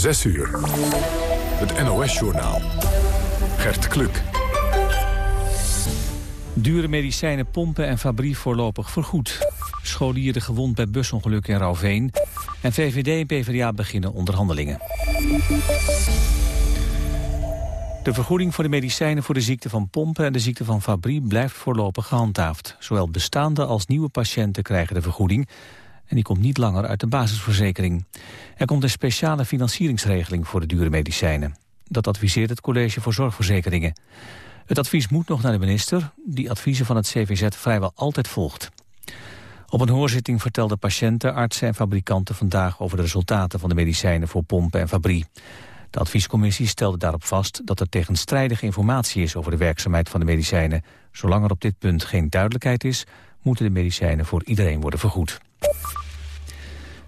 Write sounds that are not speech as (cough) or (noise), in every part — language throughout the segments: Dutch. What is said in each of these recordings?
6 uur. Het NOS-journaal. Gert Kluk. Dure medicijnen pompen en Fabrie voorlopig vergoed. Scholieren gewond bij busongeluk in Rauveen. En VVD en PvdA beginnen onderhandelingen. De vergoeding voor de medicijnen voor de ziekte van pompen en de ziekte van Fabrie blijft voorlopig gehandhaafd. Zowel bestaande als nieuwe patiënten krijgen de vergoeding en die komt niet langer uit de basisverzekering. Er komt een speciale financieringsregeling voor de dure medicijnen. Dat adviseert het College voor Zorgverzekeringen. Het advies moet nog naar de minister, die adviezen van het CVZ vrijwel altijd volgt. Op een hoorzitting vertelden patiënten, artsen en fabrikanten vandaag over de resultaten van de medicijnen voor pompen en fabrie. De adviescommissie stelde daarop vast dat er tegenstrijdige informatie is over de werkzaamheid van de medicijnen. Zolang er op dit punt geen duidelijkheid is, moeten de medicijnen voor iedereen worden vergoed.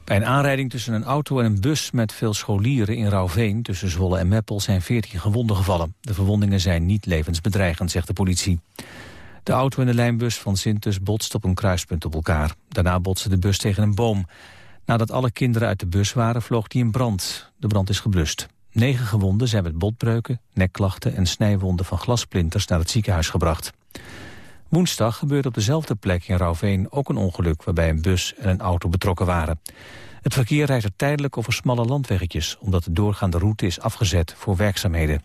Bij een aanrijding tussen een auto en een bus met veel scholieren in Rauwveen tussen Zwolle en Meppel zijn 14 gewonden gevallen. De verwondingen zijn niet levensbedreigend, zegt de politie. De auto en de lijnbus van Sintus botsten op een kruispunt op elkaar. Daarna botste de bus tegen een boom. Nadat alle kinderen uit de bus waren, vloog die in brand. De brand is geblust. Negen gewonden zijn met botbreuken, nekklachten en snijwonden van glasplinters naar het ziekenhuis gebracht. Woensdag gebeurde op dezelfde plek in Rauwveen ook een ongeluk waarbij een bus en een auto betrokken waren. Het verkeer rijdt er tijdelijk over smalle landweggetjes omdat de doorgaande route is afgezet voor werkzaamheden.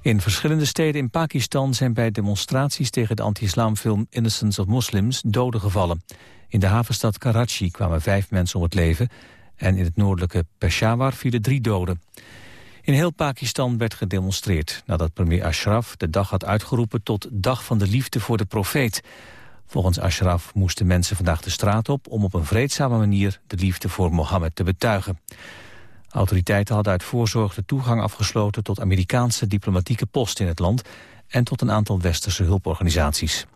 In verschillende steden in Pakistan zijn bij demonstraties tegen de anti-islamfilm Innocence of Muslims doden gevallen. In de havenstad Karachi kwamen vijf mensen om het leven en in het noordelijke Peshawar vielen drie doden. In heel Pakistan werd gedemonstreerd nadat premier Ashraf de dag had uitgeroepen tot Dag van de Liefde voor de Profeet. Volgens Ashraf moesten mensen vandaag de straat op om op een vreedzame manier de liefde voor Mohammed te betuigen. Autoriteiten hadden uit voorzorg de toegang afgesloten tot Amerikaanse diplomatieke posten in het land en tot een aantal westerse hulporganisaties.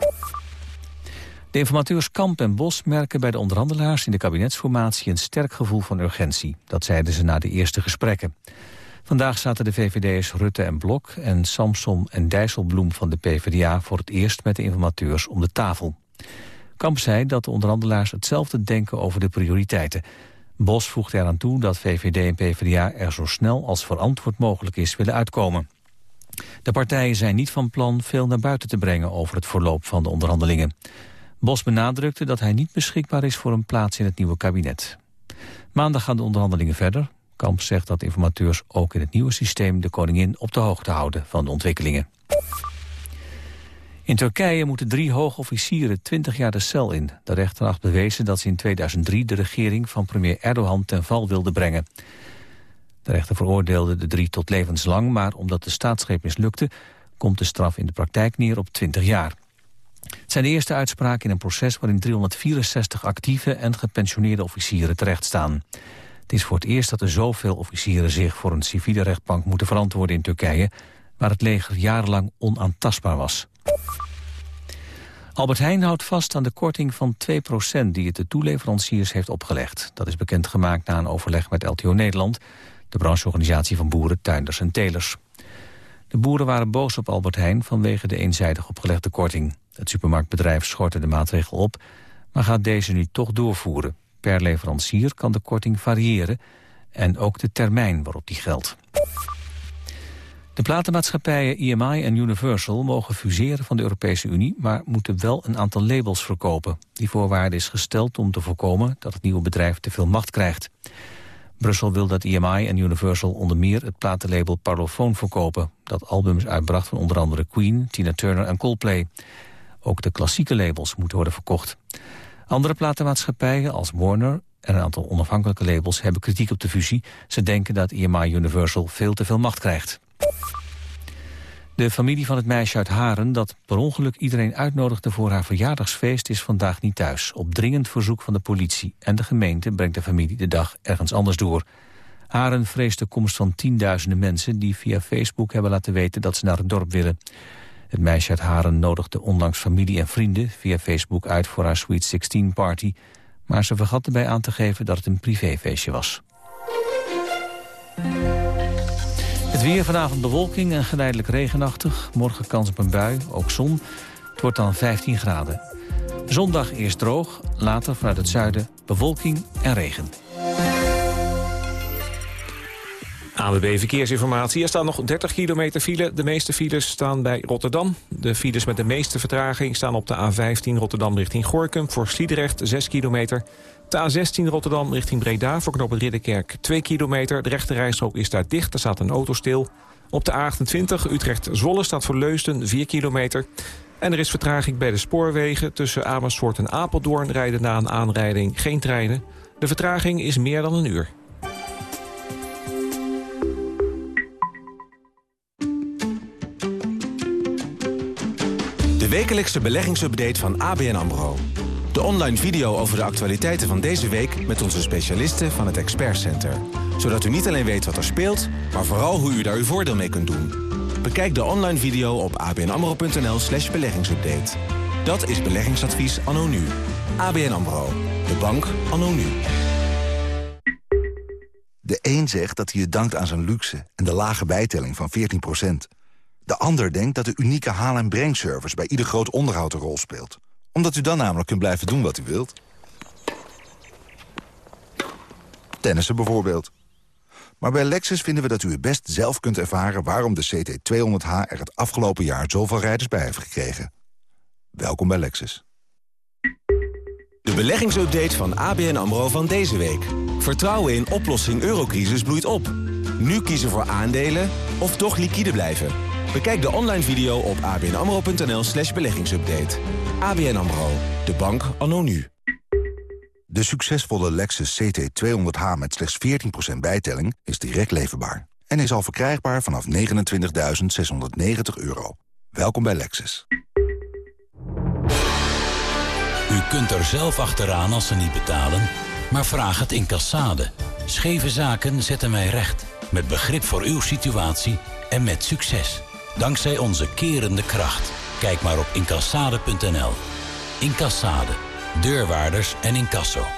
De informateurs Kamp en Bos merken bij de onderhandelaars in de kabinetsformatie een sterk gevoel van urgentie. Dat zeiden ze na de eerste gesprekken. Vandaag zaten de VVD'ers Rutte en Blok en Samsom en Dijsselbloem van de PvdA voor het eerst met de informateurs om de tafel. Kamp zei dat de onderhandelaars hetzelfde denken over de prioriteiten. Bos voegde eraan toe dat VVD en PvdA er zo snel als verantwoord mogelijk is willen uitkomen. De partijen zijn niet van plan veel naar buiten te brengen over het verloop van de onderhandelingen. Bos benadrukte dat hij niet beschikbaar is voor een plaats in het nieuwe kabinet. Maandag gaan de onderhandelingen verder. Kamp zegt dat informateurs ook in het nieuwe systeem de koningin op de hoogte houden van de ontwikkelingen. In Turkije moeten drie hoogofficieren 20 jaar de cel in. De rechter had bewezen dat ze in 2003 de regering van premier Erdogan ten val wilde brengen. De rechter veroordeelde de drie tot levenslang, maar omdat de staatsgreep mislukte... komt de straf in de praktijk neer op 20 jaar. Het zijn de eerste uitspraken in een proces waarin 364 actieve en gepensioneerde officieren terechtstaan. Het is voor het eerst dat er zoveel officieren zich voor een civiele rechtbank moeten verantwoorden in Turkije, waar het leger jarenlang onaantastbaar was. Albert Heijn houdt vast aan de korting van 2% die het de toeleveranciers heeft opgelegd. Dat is bekendgemaakt na een overleg met LTO Nederland, de brancheorganisatie van boeren, tuinders en telers. De boeren waren boos op Albert Heijn vanwege de eenzijdig opgelegde korting. Het supermarktbedrijf schortte de maatregel op, maar gaat deze nu toch doorvoeren. Per leverancier kan de korting variëren en ook de termijn waarop die geldt. De platenmaatschappijen EMI en Universal mogen fuseren van de Europese Unie... maar moeten wel een aantal labels verkopen. Die voorwaarde is gesteld om te voorkomen dat het nieuwe bedrijf te veel macht krijgt. Brussel wil dat EMI en Universal onder meer het platenlabel Parlophone verkopen... dat albums uitbracht van onder andere Queen, Tina Turner en Coldplay. Ook de klassieke labels moeten worden verkocht. Andere platenmaatschappijen als Warner en een aantal onafhankelijke labels hebben kritiek op de fusie. Ze denken dat EMI Universal veel te veel macht krijgt. De familie van het meisje uit Haren dat per ongeluk iedereen uitnodigde voor haar verjaardagsfeest is vandaag niet thuis. Op dringend verzoek van de politie en de gemeente brengt de familie de dag ergens anders door. Haren vreest de komst van tienduizenden mensen die via Facebook hebben laten weten dat ze naar het dorp willen. Het meisje uit Haren nodigde onlangs familie en vrienden via Facebook uit voor haar Sweet 16 party. Maar ze vergat erbij aan te geven dat het een privéfeestje was. Het weer vanavond bewolking en geleidelijk regenachtig. Morgen kans op een bui, ook zon. Het wordt dan 15 graden. Zondag eerst droog, later vanuit het zuiden bewolking en regen. ANWB Verkeersinformatie. Er staan nog 30 kilometer file. De meeste files staan bij Rotterdam. De files met de meeste vertraging staan op de A15 Rotterdam richting Gorkum... voor Sliedrecht 6 kilometer. De A16 Rotterdam richting Breda voor knooppunt Ridderkerk 2 kilometer. De rechte rijstrook is daar dicht, er staat een auto stil. Op de A28 Utrecht-Zwolle staat voor Leusden 4 kilometer. En er is vertraging bij de spoorwegen. Tussen Amersfoort en Apeldoorn rijden na een aanrijding geen treinen. De vertraging is meer dan een uur. Wekelijkse beleggingsupdate van ABN AMRO. De online video over de actualiteiten van deze week... met onze specialisten van het Expert Center. Zodat u niet alleen weet wat er speelt, maar vooral hoe u daar uw voordeel mee kunt doen. Bekijk de online video op abnamro.nl slash beleggingsupdate. Dat is beleggingsadvies anno nu. ABN AMRO. De bank anno nu. De een zegt dat hij je dankt aan zijn luxe en de lage bijtelling van 14 De ander denkt dat de unieke haal- en brengservice bij ieder groot onderhoud een rol speelt omdat u dan namelijk kunt blijven doen wat u wilt. Tennissen bijvoorbeeld. Maar bij Lexus vinden we dat u het best zelf kunt ervaren... waarom de CT200H er het afgelopen jaar zoveel rijders bij heeft gekregen. Welkom bij Lexus. De beleggingsupdate van ABN AMRO van deze week. Vertrouwen in oplossing eurocrisis bloeit op. Nu kiezen voor aandelen of toch liquide blijven. Bekijk de online video op abnamro.nl slash beleggingsupdate. ABN AMRO, de bank anno nu. De succesvolle Lexus CT200H met slechts 14% bijtelling is direct leverbaar. En is al verkrijgbaar vanaf 29.690 euro. Welkom bij Lexus. U kunt er zelf achteraan als ze niet betalen, maar vraag het in Cassade. Scheve zaken zetten wij recht, met begrip voor uw situatie en met succes. Dankzij onze kerende kracht. Kijk maar op incassade.nl. Incassade. Deurwaarders en incasso.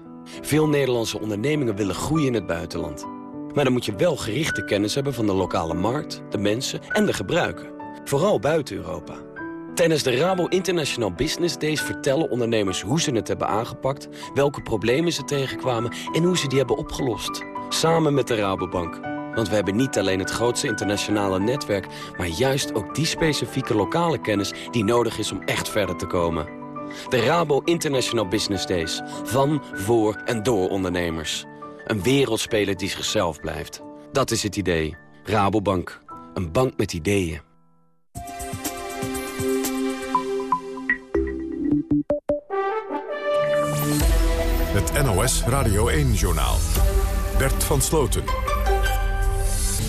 Veel Nederlandse ondernemingen willen groeien in het buitenland. Maar dan moet je wel gerichte kennis hebben van de lokale markt, de mensen en de gebruiken. Vooral buiten Europa. Tijdens de Rabo International Business Days vertellen ondernemers hoe ze het hebben aangepakt, welke problemen ze tegenkwamen en hoe ze die hebben opgelost. Samen met de Rabobank. Want we hebben niet alleen het grootste internationale netwerk, maar juist ook die specifieke lokale kennis die nodig is om echt verder te komen. De Rabo International Business Days. Van, voor en door ondernemers. Een wereldspeler die zichzelf blijft. Dat is het idee. Rabobank. Een bank met ideeën. Het NOS Radio 1-journaal. Bert van Sloten.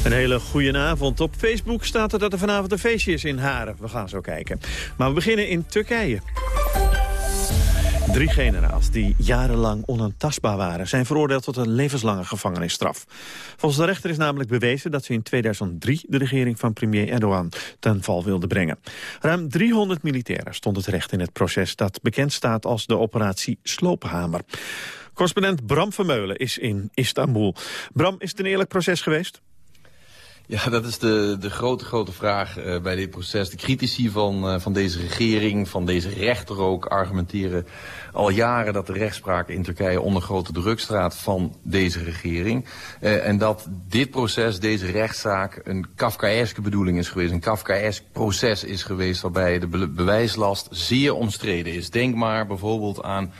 Een hele goede avond. Op Facebook staat er dat er vanavond een feestje is in Haren. We gaan zo kijken. Maar we beginnen in Turkije. Drie generaals die jarenlang onaantastbaar waren... zijn veroordeeld tot een levenslange gevangenisstraf. Volgens de rechter is namelijk bewezen dat ze in 2003... de regering van premier Erdogan ten val wilden brengen. Ruim 300 militairen stonden terecht in het proces... dat bekend staat als de operatie Sloophamer. Correspondent Bram Vermeulen is in Istanbul. Bram, is het een eerlijk proces geweest? Ja, dat is de, de grote, grote vraag uh, bij dit proces. De critici van, uh, van deze regering, van deze rechter ook, argumenteren al jaren dat de rechtspraak in Turkije onder grote druk staat van deze regering. Uh, en dat dit proces, deze rechtszaak, een Kafkaeske bedoeling is geweest. Een Kafkaesk proces is geweest waarbij de be bewijslast zeer omstreden is. Denk maar bijvoorbeeld aan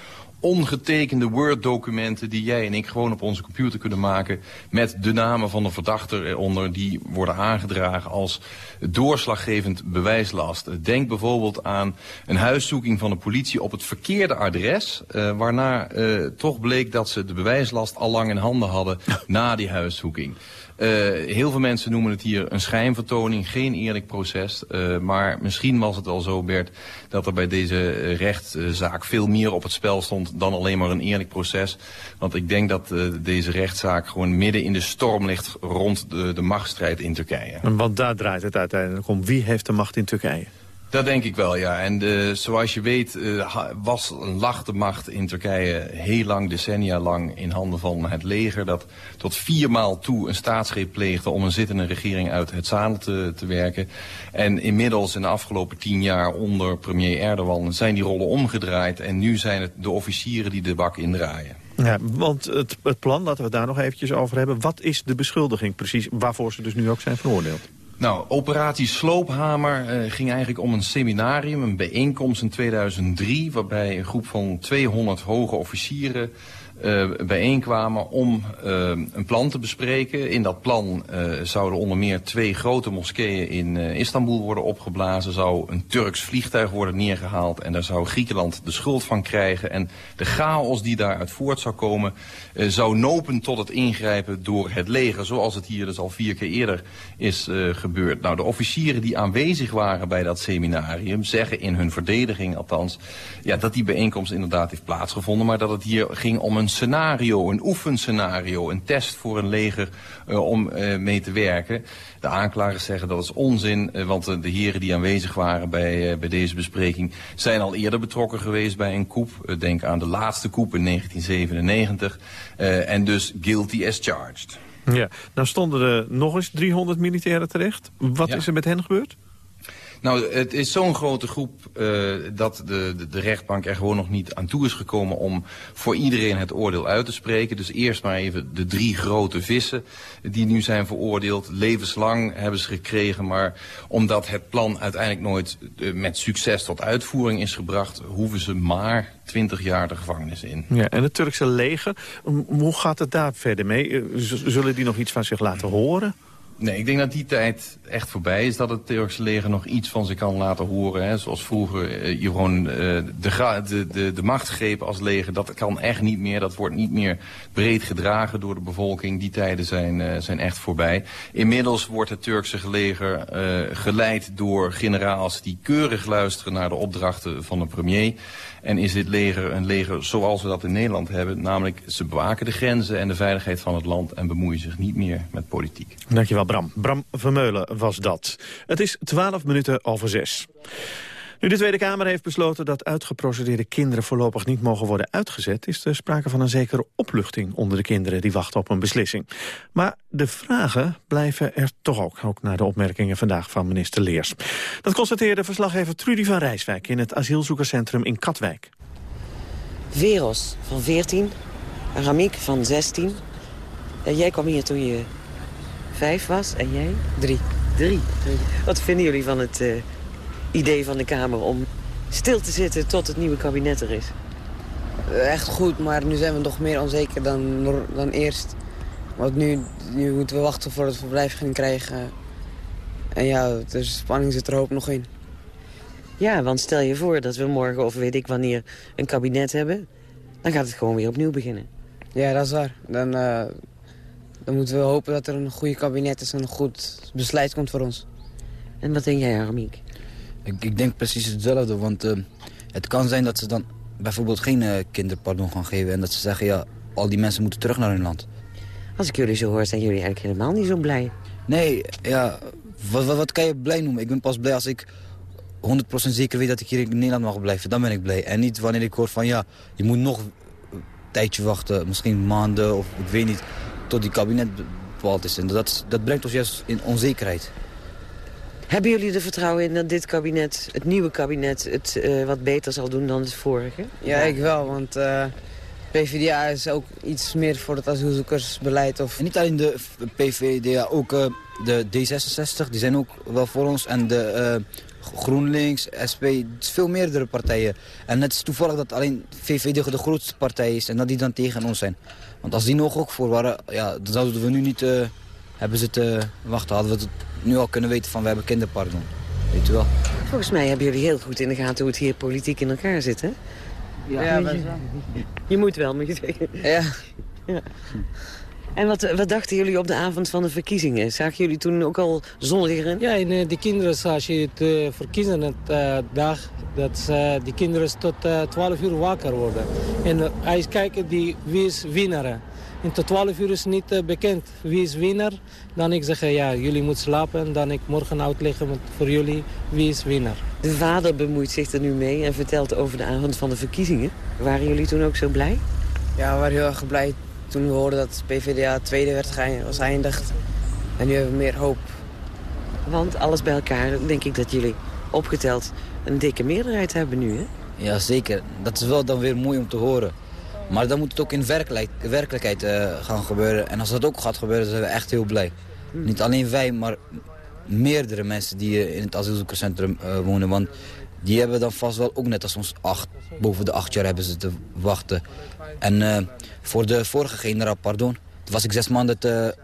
ongetekende Word-documenten die jij en ik gewoon op onze computer kunnen maken met de namen van de verdachte eronder die worden aangedragen als doorslaggevend bewijslast. Denk bijvoorbeeld aan een huiszoeking van de politie op het verkeerde adres, uh, waarna uh, toch bleek dat ze de bewijslast al lang in handen hadden (laughs) na die huiszoeking. Uh, heel veel mensen noemen het hier een schijnvertoning, geen eerlijk proces. Uh, maar misschien was het wel zo, Bert, dat er bij deze rechtszaak veel meer op het spel stond dan alleen maar een eerlijk proces. Want ik denk dat deze rechtszaak gewoon midden in de storm ligt rond de, de machtsstrijd in Turkije. Want daar draait het uiteindelijk om. Wie heeft de macht in Turkije? Dat denk ik wel, ja. En eh, zoals je weet uh, was, lag de macht in Turkije heel lang, decennia lang, in handen van het leger. Dat tot viermaal toe een staatsgreep pleegde om een zittende regering uit het zadel te, te werken. En inmiddels in de afgelopen tien jaar onder premier Erdogan zijn die rollen omgedraaid. En nu zijn het de officieren die de bak indraaien. Ja, want het, het plan, laten we het daar nog eventjes over hebben. Wat is de beschuldiging precies waarvoor ze dus nu ook zijn veroordeeld? Nou, operatie Sloophamer uh, ging eigenlijk om een seminarium, een bijeenkomst in 2003... waarbij een groep van 200 hoge officieren uh, bijeenkwamen om uh, een plan te bespreken. In dat plan uh, zouden onder meer twee grote moskeeën in Istanbul worden opgeblazen. Zou een Turks vliegtuig worden neergehaald en daar zou Griekenland de schuld van krijgen. En de chaos die daaruit voort zou komen zou nopen tot het ingrijpen door het leger. Zoals het hier dus al vier keer eerder is gebeurd. Nou, de officieren die aanwezig waren bij dat seminarium zeggen in hun verdediging althans... Ja, dat die bijeenkomst inderdaad heeft plaatsgevonden, maar dat het hier ging om een scenario, een oefenscenario, een test voor een leger uh, om uh, mee te werken. De aanklagers zeggen dat is onzin, uh, want de heren die aanwezig waren bij, bij deze bespreking zijn al eerder betrokken geweest bij een coup. denk aan de laatste coup in 1997 en dus guilty as charged. Ja, nou stonden er nog eens 300 militairen terecht. Wat ja. is er met hen gebeurd? Nou, het is zo'n grote groep uh, dat de, de, de, rechtbank er gewoon nog niet aan toe is gekomen om voor iedereen het oordeel uit te spreken. Dus eerst maar even de drie grote vissen die nu zijn veroordeeld. Levenslang hebben ze gekregen, maar omdat het plan uiteindelijk nooit uh, met succes tot uitvoering is gebracht, hoeven ze maar 20 jaar de gevangenis in. Ja, en het Turkse leger, hoe gaat het daar verder mee? Zullen die nog iets van zich laten horen? Nee, ik denk dat die tijd echt voorbij is. Dat het Turkse leger nog iets van zich kan laten horen. Hè. Zoals vroeger uh, je gewoon uh, de, de, de, macht greep als leger. Dat kan echt niet meer. Dat wordt niet meer breed gedragen door de bevolking. Die tijden zijn, uh, zijn echt voorbij. Inmiddels wordt het Turkse leger geleid door generaals die keurig luisteren naar de opdrachten van de premier. En is dit leger een leger zoals we dat in Nederland hebben. Namelijk ze bewaken de grenzen en de veiligheid van het land. En bemoeien zich niet meer met politiek. Dankjewel Bram. Bram Vermeulen was dat. Het is 12 minuten over zes. Nu de Tweede Kamer heeft besloten dat uitgeprocedeerde kinderen voorlopig niet mogen worden uitgezet, is er sprake van een zekere opluchting onder de kinderen die wachten op een beslissing. Maar de vragen blijven er toch ook, ook naar de opmerkingen vandaag van minister Leers. Dat constateerde verslaggever Trudy van Rijswijk in het asielzoekerscentrum in Katwijk. Veros van 14, Ramiek van 16. En jij kwam hier toen je vijf was en jij? Drie. Drie. Wat vinden jullie van het uh, idee van de Kamer om stil te zitten tot het nieuwe kabinet er is? Echt goed, maar nu zijn we nog meer onzeker dan, dan eerst. Want nu, nu moeten we wachten voor het verblijf krijgen. En ja, de spanning zit er ook nog in. Ja, want stel je voor dat we morgen of weet ik wanneer een kabinet hebben... dan gaat het gewoon weer opnieuw beginnen. Ja, dat is waar. Dan, uh, dan moeten we hopen dat er een goede kabinet is en een goed besluit komt voor ons. En wat denk jij, Aramiek? Ik, ik denk precies hetzelfde, want uh, het kan zijn dat ze dan bijvoorbeeld geen uh, kinderpardon gaan geven... en dat ze zeggen, ja, al die mensen moeten terug naar hun land. Als ik jullie zo hoor, zijn jullie eigenlijk helemaal niet zo blij. Nee, ja, wat, wat, wat kan je blij noemen? Ik ben pas blij als ik 100% zeker weet dat ik hier in Nederland mag blijven. Dan ben ik blij. En niet wanneer ik hoor van, ja, je moet nog een tijdje wachten. Misschien maanden of ik weet niet, tot die kabinet bepaald is. En dat, dat brengt ons juist in onzekerheid. Hebben jullie er vertrouwen in dat dit kabinet, het nieuwe kabinet, het uh, wat beter zal doen dan het vorige? Ja, ik wel, want uh, PvdA is ook iets meer voor het asielzoekersbeleid. Of... En niet alleen de PvdA, ook uh, de D66, die zijn ook wel voor ons. En de GroenLinks, SP, veel meerdere partijen. En het is toevallig dat alleen VVD de grootste partij is en dat die dan tegen ons zijn. Want als die nog ook voor waren, ja, dan zouden we nu niet uh, hebben zitten wachten. Hadden we het nu al kunnen weten van we hebben kinderpardon. Weet je wel. Volgens mij hebben jullie heel goed in de gaten hoe het hier politiek in elkaar zit, hè? Ja, ja je, je, moet wel, moet je zeggen. Ja. ja. En wat, wat dachten jullie op de avond van de verkiezingen? Zagen jullie toen ook al zonliger? Ja, en uh, de kinderen, als je het uh, verkiezen het uh, dag, dat die kinderen tot 12 uur wakker worden. En hij kijken die, wie is winnaar. En tot 12 uur is niet bekend wie is winnaar. Dan ik zeggen, ja, jullie moeten slapen. Dan ik morgen uitleggen met, voor jullie wie is winnaar. De vader bemoeit zich er nu mee en vertelt over de avond van de verkiezingen. Waren jullie toen ook zo blij? Ja, we waren heel erg blij toen we hoorden dat PvdA tweede werd was geëindigd. En nu hebben we meer hoop. Want alles bij elkaar denk ik dat jullie opgeteld een dikke meerderheid hebben nu, hè? Ja, zeker. Dat is wel dan weer mooi om te horen. Maar dan moet het ook in werkelijkheid, werkelijkheid uh, gaan gebeuren. En als dat ook gaat gebeuren, dan zijn we echt heel blij. Hmm. Niet alleen wij, maar meerdere mensen die uh, in het asielzoekerscentrum uh, wonen. Want die hebben dan vast wel ook net als ons acht, boven de acht jaar hebben ze te wachten. En voor de vorige generaal, pardon, was ik zes maanden te,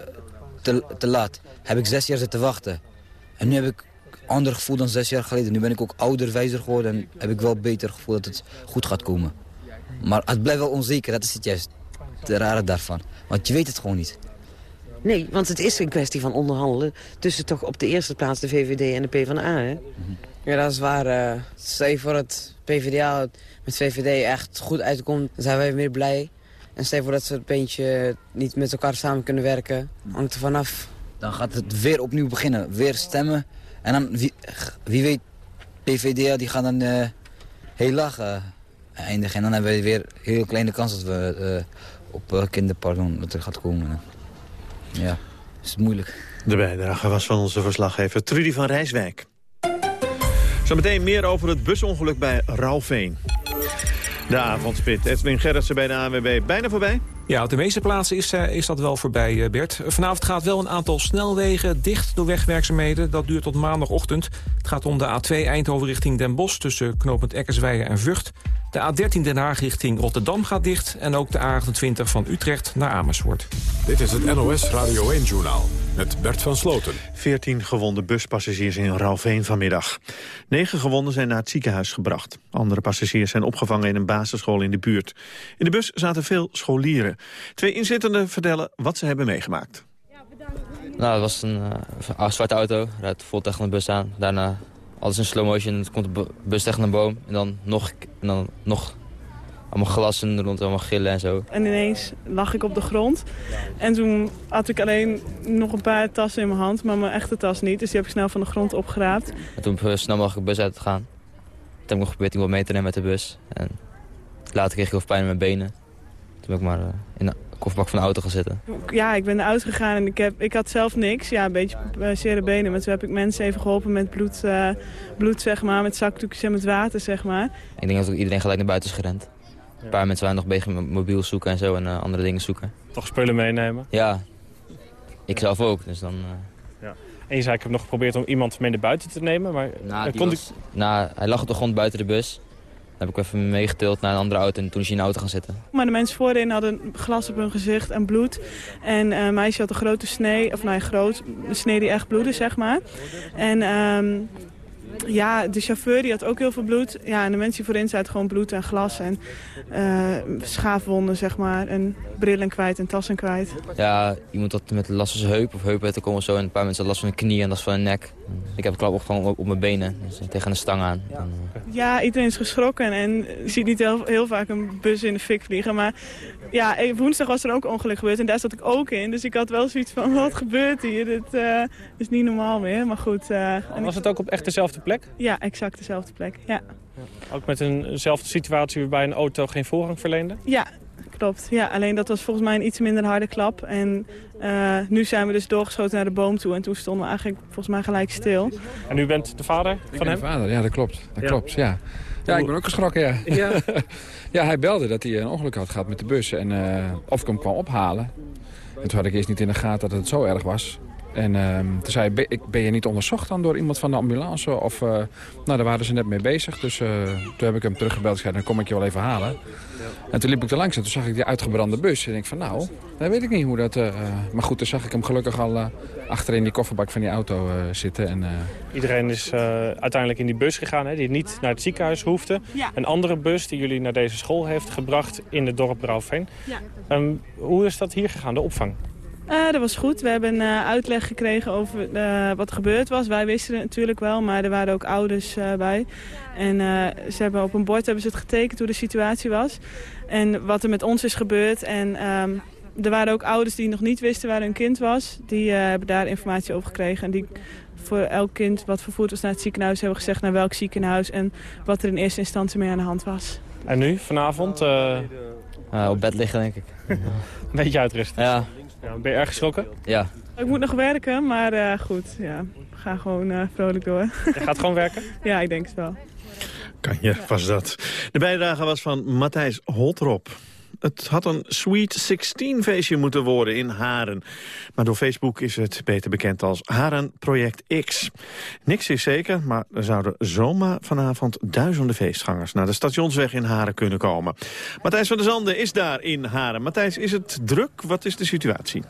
te, te laat. Heb ik zes jaar zitten wachten. En nu heb ik een ander gevoel dan zes jaar geleden. Nu ben ik ook ouder, wijzer geworden en heb ik wel beter gevoel dat het goed gaat komen. Maar het blijft wel onzeker, dat is het juist het rare daarvan. Want je weet het gewoon niet. Nee, want het is een kwestie van onderhandelen tussen toch op de eerste plaats de VVD en de PvdA, hè? Ja, dat is waar. Uh, stel je voor dat PvdA met VVD echt goed uitkomt, dan zijn wij meer blij. En stel je voor dat ze het beentje niet met elkaar samen kunnen werken, hangt er vanaf. Dan gaat het weer opnieuw beginnen, weer stemmen. En dan, wie, wie weet, PvdA die gaan dan uh, heel laag uh, eindigen. En dan hebben we weer een heel kleine kans dat we uh, op uh, kinderpardon dat er gaat komen. Ja, is moeilijk. De bijdrage was van onze verslaggever Trudy van Rijswijk. Zometeen meer over het busongeluk bij Rauwveen. De avondspit. Edwin Gerritsen bij de ANWB. Bijna voorbij? Ja, op de meeste plaatsen is, uh, is dat wel voorbij, uh, Bert. Vanavond gaat wel een aantal snelwegen dicht door wegwerkzaamheden. Dat duurt tot maandagochtend. Het gaat om de A2 Eindhoven richting Den Bosch... tussen knooppunt Eckersweijen en Vught. De A13 Den Haag richting Rotterdam gaat dicht... en ook de A28 van Utrecht naar Amersfoort. Dit is het NOS Radio 1-journaal met Bert van Sloten. 14 gewonde buspassagiers in Ralveen vanmiddag. Negen gewonden zijn naar het ziekenhuis gebracht. Andere passagiers zijn opgevangen in een basisschool in de buurt. In de bus zaten veel scholieren. Twee inzittenden vertellen wat ze hebben meegemaakt. Nou, het was een uh, zwarte auto, rijdt vol tegen een bus aan. Daarna alles in slow motion, en komt de bus tegen een boom. En dan nog, en dan nog allemaal glassen rond, allemaal gillen en zo. En ineens lag ik op de grond. En toen had ik alleen nog een paar tassen in mijn hand, maar mijn echte tas niet. Dus die heb ik snel van de grond opgeraapt. En toen uh, snel mogelijk de bus uit te gaan. Toen heb ik nog geprobeerd iemand mee te nemen met de bus. En later kreeg ik heel veel pijn in mijn benen. Toen ben ik maar uh, in de kofferbak van de auto gaan zitten. Ja, ik ben naar huis gegaan en ik, heb, ik had zelf niks. Ja, een beetje uh, zere benen. Maar toen heb ik mensen even geholpen met bloed, uh, bloed zeg maar, met zakdoekjes en met water, zeg maar. Ik denk dat iedereen gelijk naar buiten is gerend. Een paar mensen waren nog bezig met mobiel zoeken en zo en uh, andere dingen zoeken. Toch spullen meenemen? Ja, ik zelf ook. Dus dan, ja. En je zei, ik heb nog geprobeerd om iemand mee naar buiten te nemen, maar... Nou, kon was, ik... nou hij lag op de grond buiten de bus. Heb ik even meegetild naar een andere auto en toen is hij in de auto gaan zitten. Maar de mensen voorin hadden glas op hun gezicht en bloed. En uh, meisje had een grote snee, of nou groot, een snee die echt bloedde, zeg maar. En... Um, ja, de chauffeur die had ook heel veel bloed. Ja, en de mensen die voorin zaten gewoon bloed en glas en uh, schaafwonden, zeg maar. En brillen kwijt en tassen kwijt. Ja, iemand had met last van zijn heup of heupen komen zo. En een paar mensen hadden last van hun knie en last van hun nek. Ik heb klap opgevangen op, op mijn benen, dus tegen een stang aan. Ja. ja, iedereen is geschrokken en je ziet niet heel, heel vaak een bus in de fik vliegen. Maar ja, woensdag was er ook een ongeluk gebeurd en daar zat ik ook in. Dus ik had wel zoiets van, wat gebeurt hier? Dit uh, is niet normaal meer, maar goed. Uh, was het ook op echt dezelfde plek? Ja, exact dezelfde plek, ja. Ook met eenzelfde situatie waarbij een auto geen voorrang verleende? Ja, klopt. Ja, alleen dat was volgens mij een iets minder harde klap. En uh, nu zijn we dus doorgeschoten naar de boom toe. En toen stonden we eigenlijk volgens mij gelijk stil. En u bent de vader van ik ben hem? de vader, ja, dat klopt. Dat ja. klopt, ja. Ja, ik ben ook geschrokken, ja. Ja, (laughs) ja hij belde dat hij een ongeluk had gehad met de bus. En uh, of ik hem kwam ophalen. En toen had ik eerst niet in de gaten dat het zo erg was. En uh, toen zei hij, ben je niet onderzocht dan door iemand van de ambulance? Of, uh, nou, daar waren ze net mee bezig. Dus uh, toen heb ik hem teruggebeld en zei, dan kom ik je wel even halen. En toen liep ik er langs en toen zag ik die uitgebrande bus. En ik van, nou, dan weet ik niet hoe dat... Uh, maar goed, toen zag ik hem gelukkig al achter in die kofferbak van die auto zitten. En, Iedereen is uiteindelijk in die bus gegaan, hè, die niet naar het ziekenhuis hoefde. Ja. Een andere bus die jullie naar deze school heeft gebracht in het dorp Brouwveen. Ja. Um, hoe is dat hier gegaan, de opvang? Uh, dat was goed. We hebben uh, uitleg gekregen over uh, wat er gebeurd was. Wij wisten het natuurlijk wel, maar er waren ook ouders bij. En ze hebben op een bord hebben ze het getekend hoe de situatie was. En wat er met ons is gebeurd. En um, er waren ook ouders die nog niet wisten waar hun kind was. Die hebben daar informatie over gekregen. En die voor elk kind wat vervoerd was naar het ziekenhuis... hebben gezegd naar welk ziekenhuis en wat er in eerste instantie mee aan de hand was. En nu, vanavond? op bed liggen, denk ik. (laughs) Een beetje uitrusten? Ja. Ja. Ben je erg geschrokken? Ja. Ik moet nog werken, maar uh, goed, ja. ga gewoon uh, vrolijk door. Je gaat gewoon werken? (laughs) ja, ik denk het wel. Kan je, was dat. De bijdrage was van Matthijs Holtrop. Het had een Sweet 16-feestje moeten worden in Haren. Maar door Facebook is het beter bekend als Haren Project X. Niks is zeker, maar er zouden zomaar vanavond duizenden feestgangers... naar de stationsweg in Haren kunnen komen. Matthijs van der Zanden is daar in Haren. Matthijs, is het druk? Wat is de situatie?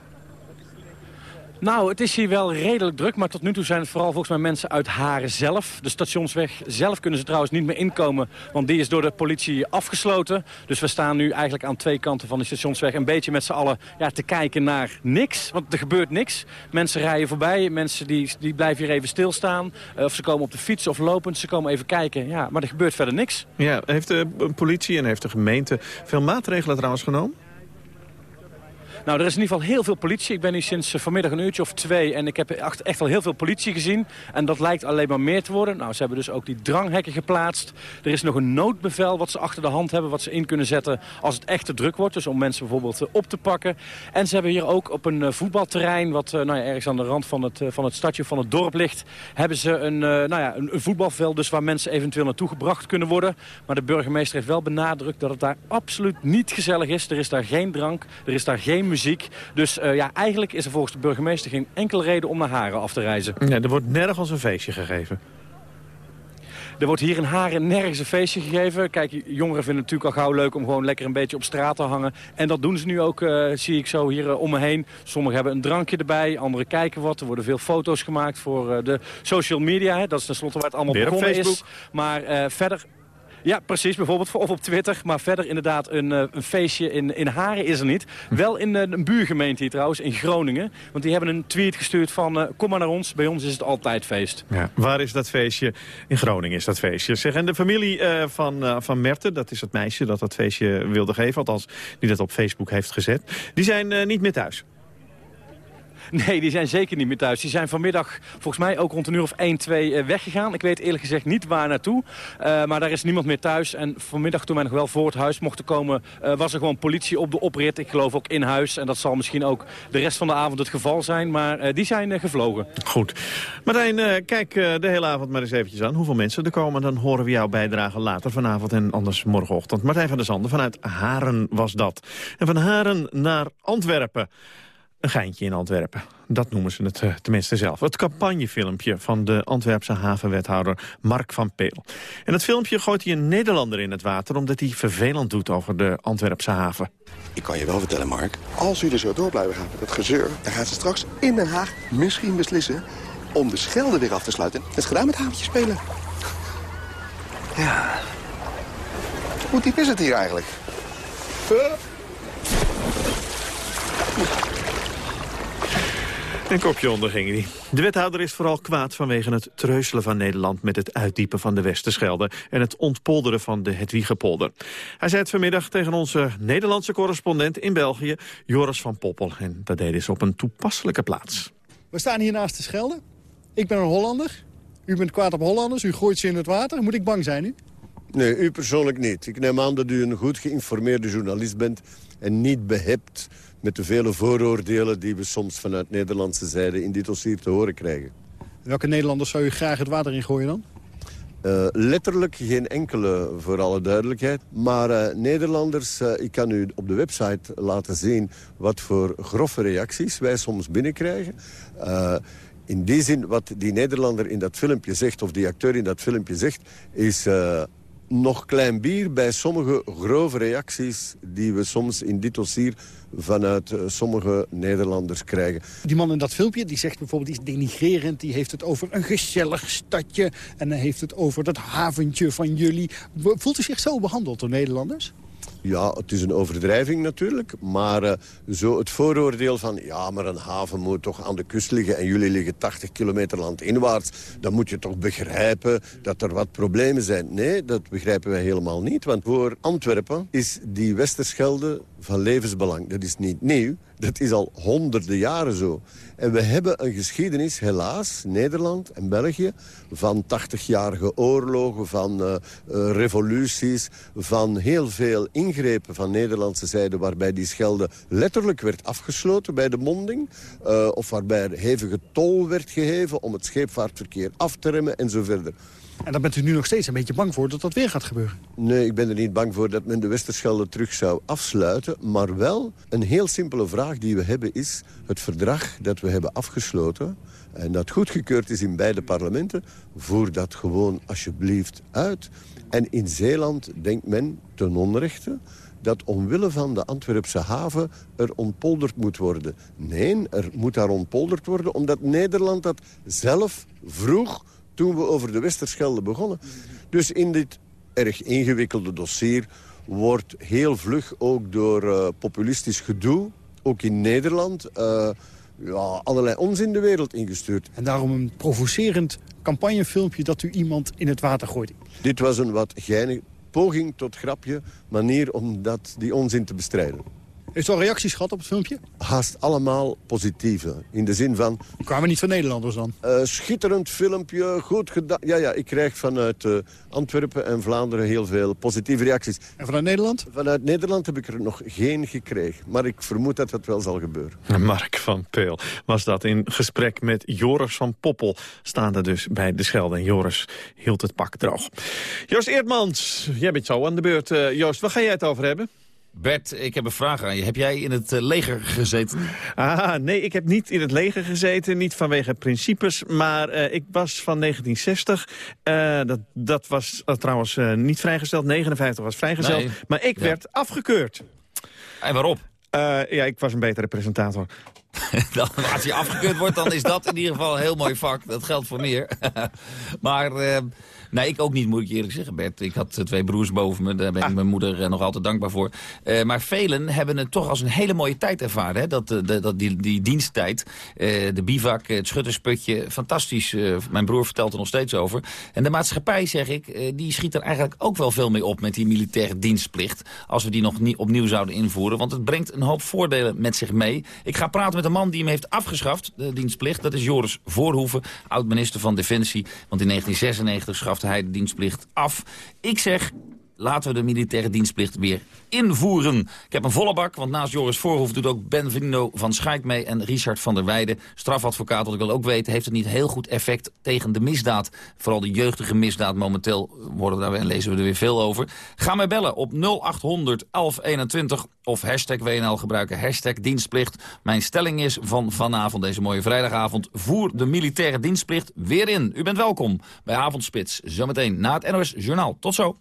Nou, het is hier wel redelijk druk, maar tot nu toe zijn het vooral volgens mij mensen uit Haren zelf. De stationsweg zelf kunnen ze trouwens niet meer inkomen, want die is door de politie afgesloten. Dus we staan nu eigenlijk aan twee kanten van de stationsweg een beetje met z'n allen ja, te kijken naar niks. Want er gebeurt niks. Mensen rijden voorbij, mensen die, die blijven hier even stilstaan. Uh, of ze komen op de fiets of lopend, ze komen even kijken. Ja, maar er gebeurt verder niks. Ja, heeft de politie en heeft de gemeente veel maatregelen trouwens genomen? Nou, er is in ieder geval heel veel politie. Ik ben hier sinds eh, vanmiddag een uurtje of twee en ik heb echt al heel veel politie gezien. En dat lijkt alleen maar meer te worden. Nou, ze hebben dus ook die dranghekken geplaatst. Er is nog een noodbevel wat ze achter de hand hebben, wat ze in kunnen zetten als het echt te druk wordt. Dus om mensen bijvoorbeeld eh, op te pakken. En ze hebben hier ook op een eh, voetbalterrein, wat nou ja, ergens aan de rand van het, van het stadje van het dorp ligt, hebben ze een, nou ja, voetbalveld dus waar mensen eventueel naartoe gebracht kunnen worden. Maar de burgemeester heeft wel benadrukt dat het daar absoluut niet gezellig is. Er is daar geen drank, er is daar geen muziek muziek. Dus uh, ja, eigenlijk is er volgens de burgemeester geen enkele reden om naar Haren af te reizen. Er wordt nergens een feestje gegeven. Er wordt hier in Haren nergens een feestje gegeven. Kijk, jongeren vinden het natuurlijk al gauw leuk om gewoon lekker een beetje op straat te hangen. En dat doen ze nu ook, uh, zie ik zo hier uh, om me heen. Sommigen hebben een drankje erbij, anderen kijken wat. Er worden veel foto's gemaakt voor uh, de social media. Hè. Dat is tenslotte waar het allemaal Weer begonnen is. Maar verder ja, precies. Bijvoorbeeld of op Twitter. Maar verder inderdaad een, uh, een feestje in, in Haren is er niet. Wel in uh, een buurgemeente hier trouwens, in Groningen. Want die hebben een tweet gestuurd van... Uh, kom maar naar ons, bij ons is het altijd feest. Ja, waar is dat feestje? In Groningen is dat feestje. Zeg, en de familie van, van Merten, dat is het meisje dat dat feestje wilde geven... althans, die dat op Facebook heeft gezet... die zijn niet meer thuis. Nee, die zijn zeker niet meer thuis. Die zijn vanmiddag volgens mij ook rond een uur of 1, 2 weggegaan. Ik weet eerlijk gezegd niet waar naartoe. Uh, maar daar is niemand meer thuis. En vanmiddag toen wij nog wel voor het huis mochten komen... Uh, was er gewoon politie op de oprit. Ik geloof ook in huis. En dat zal misschien ook de rest van de avond het geval zijn. Maar die zijn gevlogen. Goed. Martijn, kijk de hele avond maar eens eventjes aan. Hoeveel mensen er komen, dan horen we jouw bijdrage later vanavond en anders morgenochtend. Martijn van der Zanden vanuit Haren was dat. En van Haren naar Antwerpen. Een geintje in Antwerpen. Dat noemen ze het uh, tenminste zelf. Het campagnefilmpje van de Antwerpse havenwethouder Mark van Peel. En het filmpje gooit hij een Nederlander in het water... omdat hij vervelend doet over de Antwerpse haven. Ik kan je wel vertellen, Mark. Als u er zo door blijven gaan met dat gezeur... dan gaat ze straks in Den Haag misschien beslissen... om de Schelde weer af te sluiten. Het is gedaan met haventjes spelen. Ja. Hoe diep is het hier eigenlijk? Huh? Een kopje onder ging hij. De wethouder is vooral kwaad vanwege het treuzelen van Nederland... met het uitdiepen van de Westerschelde en het ontpolderen van de Hedwiegepolder. Hij zei het vanmiddag tegen onze Nederlandse correspondent in België... Joris van Poppel. En dat deed is op een toepasselijke plaats. We staan hier naast de Schelde. Ik ben een Hollander. U bent kwaad op Hollanders. U gooit ze in het water. Moet ik bang zijn nu? Nee, u persoonlijk niet. Ik neem aan dat u een goed geïnformeerde journalist bent... en niet behept met de vele vooroordelen die we soms vanuit Nederlandse zijde in dit dossier te horen krijgen. Welke Nederlanders zou u graag het water in gooien dan? Uh, letterlijk geen enkele, voor alle duidelijkheid. Maar uh, Nederlanders, uh, ik kan u op de website laten zien... wat voor grove reacties wij soms binnenkrijgen. in die zin, wat die Nederlander in dat filmpje zegt... of die acteur in dat filmpje zegt... is nog klein bier bij sommige grove reacties... die we soms in dit dossier vanuit uh, sommige Nederlanders krijgen. Die man in dat filmpje die zegt bijvoorbeeld iets denigrerend. Die heeft het over een gezellig stadje. En hij heeft het over dat haventje van jullie. Voelt u zich zo behandeld door Nederlanders? Ja, het is een overdrijving natuurlijk. Maar uh, zo het vooroordeel van... ja, maar een haven moet toch aan de kust liggen... en jullie liggen 80 kilometer landinwaarts... dan moet je toch begrijpen dat er wat problemen zijn. Nee, dat begrijpen wij helemaal niet. Want voor Antwerpen is die Westerschelde van levensbelang. Dat is niet nieuw. Dat is al honderden jaren zo. En we hebben een geschiedenis, helaas, Nederland en België... van 80-jarige oorlogen, van uh, uh, revoluties... van heel veel ingrepen van Nederlandse zijde... waarbij die Schelde letterlijk werd afgesloten bij de monding... Uh, of waarbij er hevige tol werd geheven om het scheepvaartverkeer af te remmen en zo verder. En daar bent u nu nog steeds een beetje bang voor dat dat weer gaat gebeuren? Nee, ik ben er niet bang voor dat men de Westerschelde terug zou afsluiten. Maar wel een heel simpele vraag die we hebben is... het verdrag dat we hebben afgesloten... en dat goedgekeurd is in beide parlementen... voer dat gewoon alsjeblieft uit. En in Zeeland denkt men ten onrechte dat omwille van de Antwerpse haven er ontpolderd moet worden. Nee, er moet daar ontpolderd worden omdat Nederland dat zelf vroeg toen we over de Westerschelde begonnen. Dus in dit erg ingewikkelde dossier wordt heel vlug ook door uh, populistisch gedoe, ook in Nederland, uh, ja, allerlei onzin de wereld ingestuurd. En daarom een provocerend campagnefilmpje dat u iemand in het water gooit. Dit was een wat geinig poging tot grapje, manier om dat, die onzin te bestrijden. Heeft u al reacties gehad op het filmpje? Haast allemaal positieve. In de zin van... Kwamen niet van Nederlanders dan? Uh, schitterend filmpje, goed gedaan. Ja, ja, ik krijg vanuit uh, Antwerpen en Vlaanderen heel veel positieve reacties. En vanuit Nederland? Vanuit Nederland heb ik er nog geen gekregen. Maar ik vermoed dat dat wel zal gebeuren. (laughs) Mark van Peel was dat in gesprek met Joris van Poppel. Staande dus bij de Schelde. En Joris hield het pak droog. Joost Eerdmans, jij bent zo aan de beurt. Uh, Joost, waar ga jij het over hebben? Bert, ik heb een vraag aan je. Heb jij in het leger gezeten? Ah, nee, ik heb niet in het leger gezeten. Niet vanwege principes, maar uh, ik was van 1960. Uh, dat, dat was uh, trouwens niet vrijgesteld. 59 was vrijgesteld. Nee. Maar ik ja. werd afgekeurd. En waarop? ja, ik was een betere presentator. (laughs) dan, als je afgekeurd wordt, dan is dat in ieder geval een heel mooi vak. Dat geldt voor meer. (laughs) maar... Nee, ik ook niet, moet ik eerlijk zeggen, Bert. Ik had twee broers boven me, daar ben ik ah. mijn moeder nog altijd dankbaar voor. Uh, maar velen hebben het toch als een hele mooie tijd ervaren. Hè? Dat, de, dat, die, die diensttijd, uh, de bivak, het schuttersputje, fantastisch. Uh, mijn broer vertelt er nog steeds over. En de maatschappij, zeg ik, die schiet er eigenlijk ook wel veel mee op met die militaire dienstplicht. Als we die nog niet opnieuw zouden invoeren. Want het brengt een hoop voordelen met zich mee. Ik ga praten met een man die hem heeft afgeschaft, de dienstplicht. Dat is Joris Voorhoeven, oud-minister van Defensie. Want in 1996 schafte hij de dienstplicht af. Ik zeg, laten we de militaire dienstplicht weer invoeren. Ik heb een volle bak, want naast Joris Voorhoef doet ook Ben Vino van Schaik mee... en Richard van der Weijden, strafadvocaat. Wat ik wil ook weten, heeft het niet heel goed effect tegen de misdaad. Vooral de jeugdige misdaad. Momenteel worden daar, en lezen we er weer veel over. Ga mij bellen op 0800 1121 of hashtag WNL gebruiken, hashtag dienstplicht. Mijn stelling is van vanavond, deze mooie vrijdagavond... voer de militaire dienstplicht weer in. U bent welkom bij Avondspits. Zometeen na het NOS Journaal. Tot zo.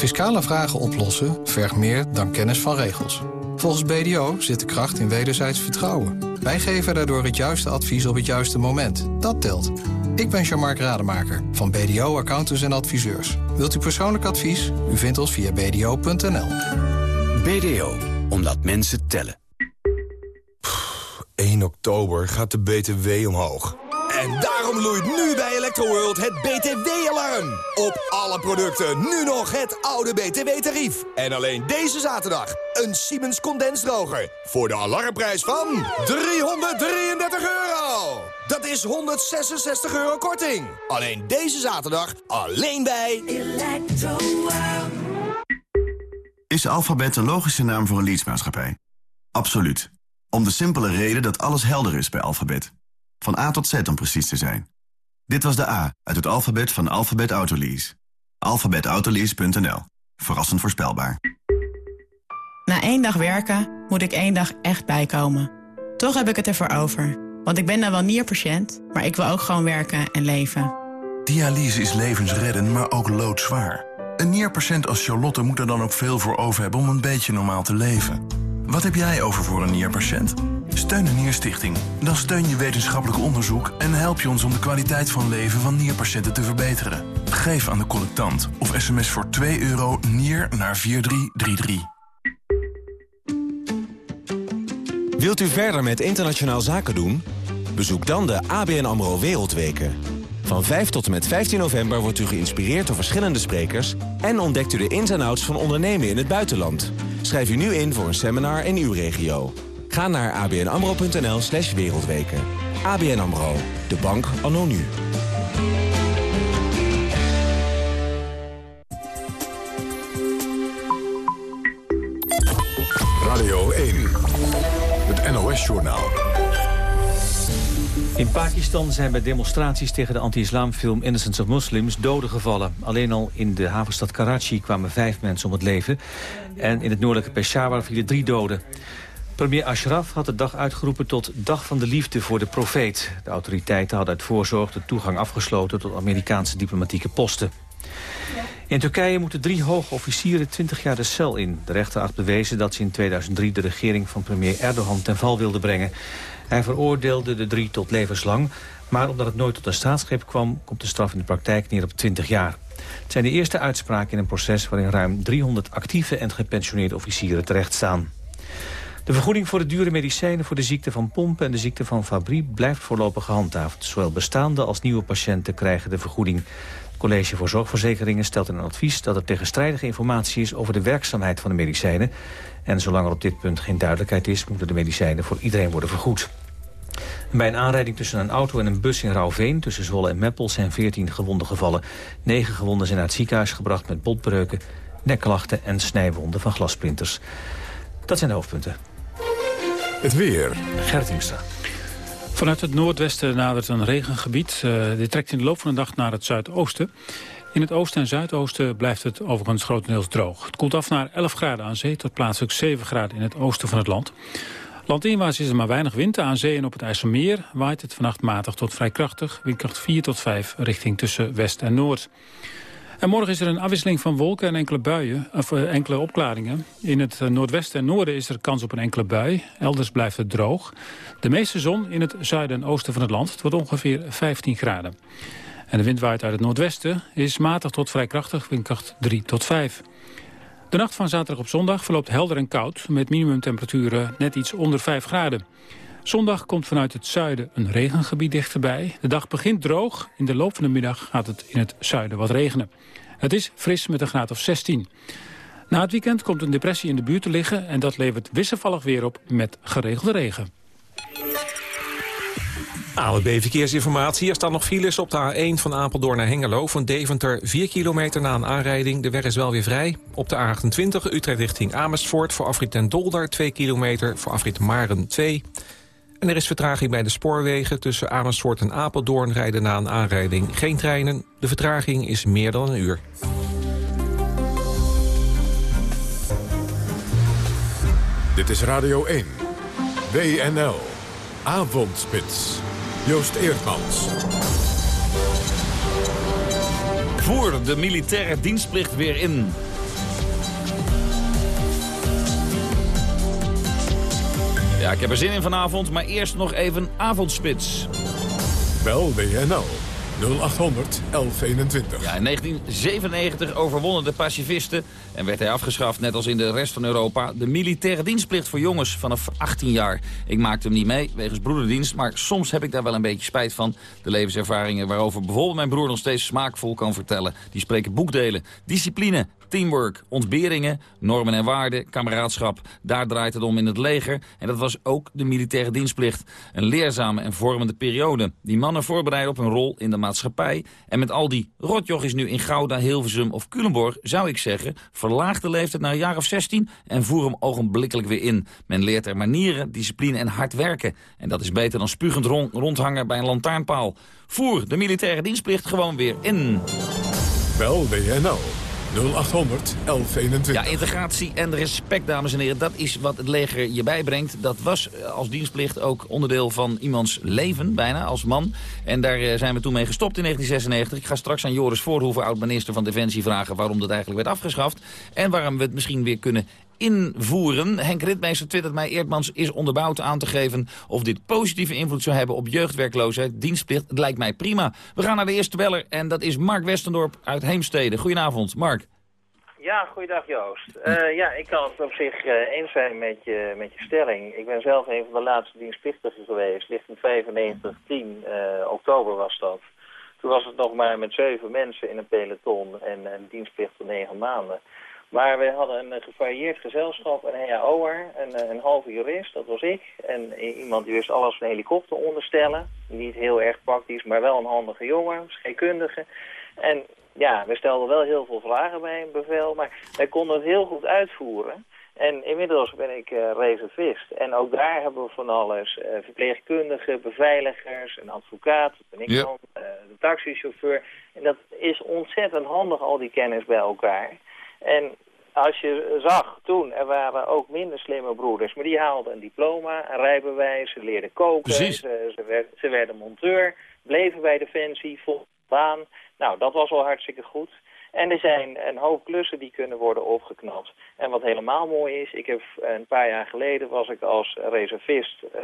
Fiscale vragen oplossen vergt meer dan kennis van regels. Volgens BDO zit de kracht in wederzijds vertrouwen. Wij geven daardoor het juiste advies op het juiste moment. Dat telt. Ik ben Jean-Marc Rademaker van BDO Accountants en Adviseurs. Wilt u persoonlijk advies? U vindt ons via bdo.nl. BDO, omdat mensen tellen. 1 oktober gaat de BTW omhoog. En daarom loeit nu bij Electroworld het BTW-alarm. Op alle producten nu nog het oude BTW-tarief. En alleen deze zaterdag een Siemens condensdroger. Voor de alarmprijs van 333 euro. Dat is 166 euro korting. Alleen deze zaterdag, alleen bij Electroworld. Is Alphabet een logische naam voor een leadsmaatschappij? Absoluut. Om de simpele reden dat alles helder is bij Alphabet. Van A tot Z om precies te zijn. Dit was de A uit het alfabet van Alphabet Autolease. Alphabetautolease.nl. Verrassend voorspelbaar. Na één dag werken moet ik één dag echt bijkomen. Toch heb ik het ervoor over. Want ik ben dan wel nierpatiënt, maar ik wil ook gewoon werken en leven. Dialyse is levensredden, maar ook loodzwaar. Een nierpatiënt als Charlotte moet er dan ook veel voor over hebben om een beetje normaal te leven. Wat heb jij over voor een nierpatiënt? Steun de Nierstichting. Dan steun je wetenschappelijk onderzoek en help je ons om de kwaliteit van leven van nierpatiënten te verbeteren. Geef aan de collectant of sms voor 2 euro nier naar 4333. Wilt u verder met internationaal zaken doen? Bezoek dan de ABN AMRO Wereldweken. Van 5 tot en met 15 november wordt u geïnspireerd door verschillende sprekers... en ontdekt u de ins en outs van ondernemen in het buitenland. Schrijf u nu in voor een seminar in uw regio. Ga naar abnamro.nl slash wereldweken. ABN AMRO, de bank anno nu. Radio 1, het NOS-journaal. In Pakistan zijn bij demonstraties tegen de anti-islamfilm Innocence of Muslims doden gevallen. Alleen al in de havenstad Karachi kwamen vijf mensen om het leven. En in het noordelijke Peshawar vielen drie doden. Premier Ashraf had de dag uitgeroepen tot Dag van de Liefde voor de Profeet. De autoriteiten hadden uit voorzorg de toegang afgesloten tot Amerikaanse diplomatieke posten. In Turkije moeten drie hoge officieren 20 jaar de cel in. De rechter had bewezen dat ze in 2003 de regering van premier Erdogan ten val wilde brengen. Hij veroordeelde de drie tot levenslang, maar omdat het nooit tot een staatsgreep kwam... komt de straf in de praktijk neer op 20 jaar. Het zijn de eerste uitspraken in een proces waarin ruim 300 actieve en gepensioneerde officieren terechtstaan. De vergoeding voor de dure medicijnen voor de ziekte van Pompen en de ziekte van Fabry blijft voorlopig gehandhaafd. Zowel bestaande als nieuwe patiënten krijgen de vergoeding. Het College voor Zorgverzekeringen stelt in een advies dat er tegenstrijdige informatie is over de werkzaamheid van de medicijnen. En zolang er op dit punt geen duidelijkheid is, moeten de medicijnen voor iedereen worden vergoed. Bij een aanrijding tussen een auto en een bus in Rauwveen... tussen Zwolle en Meppel zijn 14 gewonden gevallen. 9 gewonden zijn naar het ziekenhuis gebracht met botbreuken... nekklachten en snijwonden van glasprinters. Dat zijn de hoofdpunten. Het weer. Gertingsta. Vanuit het noordwesten nadert een regengebied. Uh, dit trekt in de loop van de dag naar het zuidoosten. In het oosten en zuidoosten blijft het overigens grotendeels droog. Het koelt af naar 11 graden aan zee tot plaatselijk 7 graden in het oosten van het land. Landinwaarts is er maar weinig wind. Aan zee en op het IJsselmeer waait het vannacht matig tot vrij krachtig. Windkracht 4 tot 5 richting tussen west en noord. En morgen is er een afwisseling van wolken en enkele buien, of uh, enkele opklaringen. In het uh, noordwesten en noorden is er kans op een enkele bui. Elders blijft het droog. De meeste zon in het zuiden en oosten van het land. Het wordt ongeveer 15 graden. En de wind waait uit het noordwesten is matig tot vrij krachtig, windkracht 3 tot 5. De nacht van zaterdag op zondag verloopt helder en koud... met minimumtemperaturen net iets onder 5 graden. Zondag komt vanuit het zuiden een regengebied dichterbij. De dag begint droog. In de loop van de middag gaat het in het zuiden wat regenen. Het is fris met een graad of 16. Na het weekend komt een depressie in de buurt te liggen... en dat levert wisselvallig weer op met geregelde regen. AWB Verkeersinformatie. Er staan nog files op de A1 van Apeldoorn naar Hengelo. Van Deventer 4 kilometer na een aanrijding. De weg is wel weer vrij. Op de A28 Utrecht richting Amersfoort. Voor afrit en Dolder 2 kilometer. Voor afrit Maren 2. En er is vertraging bij de spoorwegen. Tussen Amersfoort en Apeldoorn rijden na een aanrijding geen treinen. De vertraging is meer dan een uur. Dit is Radio 1. WNL. Avondspits. Joost Eerdmans. Voer de militaire dienstplicht weer in. Ja, ik heb er zin in vanavond, maar eerst nog even avondspits. Bel WNL 0800 1121. Ja, in 1997 overwonnen de pacifisten en werd hij afgeschaft, net als in de rest van Europa, de militaire dienstplicht voor jongens vanaf 18 jaar. Ik maakte hem niet mee, wegens broederdienst, maar soms heb ik daar wel een beetje spijt van. De levenservaringen waarover bijvoorbeeld mijn broer nog steeds smaakvol kan vertellen. Die spreken boekdelen, discipline, teamwork, ontberingen, normen en waarden, kameraadschap. Daar draait het om in het leger. En dat was ook de militaire dienstplicht. Een leerzame en vormende periode. Die mannen voorbereiden op hun rol in de maatschappij. En met al die rotjochies nu in Gouda, Hilversum of Culemborg... zou ik zeggen, verlaag de leeftijd naar een jaar of 16... en voer hem ogenblikkelijk weer in. Men leert er manieren, discipline en hard werken. En dat is beter dan spugend rondhangen bij een lantaarnpaal. Voer de militaire dienstplicht gewoon weer in. Bel WNL 0800 1121. Ja, integratie en respect, dames en heren. Dat is wat het leger je bijbrengt. Dat was eh, als dienstplicht ook onderdeel van iemands leven, bijna, als man. En daar eh, zijn we toen mee gestopt in 1996. Ik ga straks aan Joris Voorhoeven, oud-minister van Defensie, vragen... waarom dat eigenlijk werd afgeschaft. En waarom we het misschien weer kunnen invoeren. Henk Ritmeester twittert mij Eerdmans is onderbouwd aan te geven... of dit positieve invloed zou hebben op jeugdwerkloosheid. Dienstplicht, het lijkt mij prima. We gaan naar de eerste beller en dat is Mark Westendorp uit Heemstede. Goedenavond, Mark. Ja, goeiedag Joost. Uh, ja, ik kan het op zich uh, eens zijn met je, met je stelling. Ik ben zelf een van de laatste dienstplichtigen geweest. Lichting 95, 10 uh, oktober was dat. Toen was het nog maar met zeven mensen in een peloton en een dienstplicht van negen maanden. Maar we hadden een gevarieerd gezelschap, een HAO'er, een, een halve jurist, dat was ik. En iemand die wist alles van helikopter onderstellen. Niet heel erg praktisch, maar wel een handige jongen, scheikundige. En ja, we stelden wel heel veel vragen bij een bevel, maar wij konden het heel goed uitvoeren. En inmiddels ben ik uh, reservist. En ook daar hebben we van alles. Uh, verpleegkundigen, beveiligers, een advocaat, dat ben ik dan, uh, de taxichauffeur. En dat is ontzettend handig, al die kennis bij elkaar. En als je zag toen, er waren ook minder slimme broeders. Maar die haalden een diploma, een rijbewijs, ze leerden koken. Ze, ze, werd- ze werden monteur, bleven bij Defensie, vol baan. Nou, dat was al hartstikke goed. En er zijn een hoop klussen die kunnen worden opgeknapt. En wat helemaal mooi is, ik heb een paar jaar geleden was ik als reservist eh,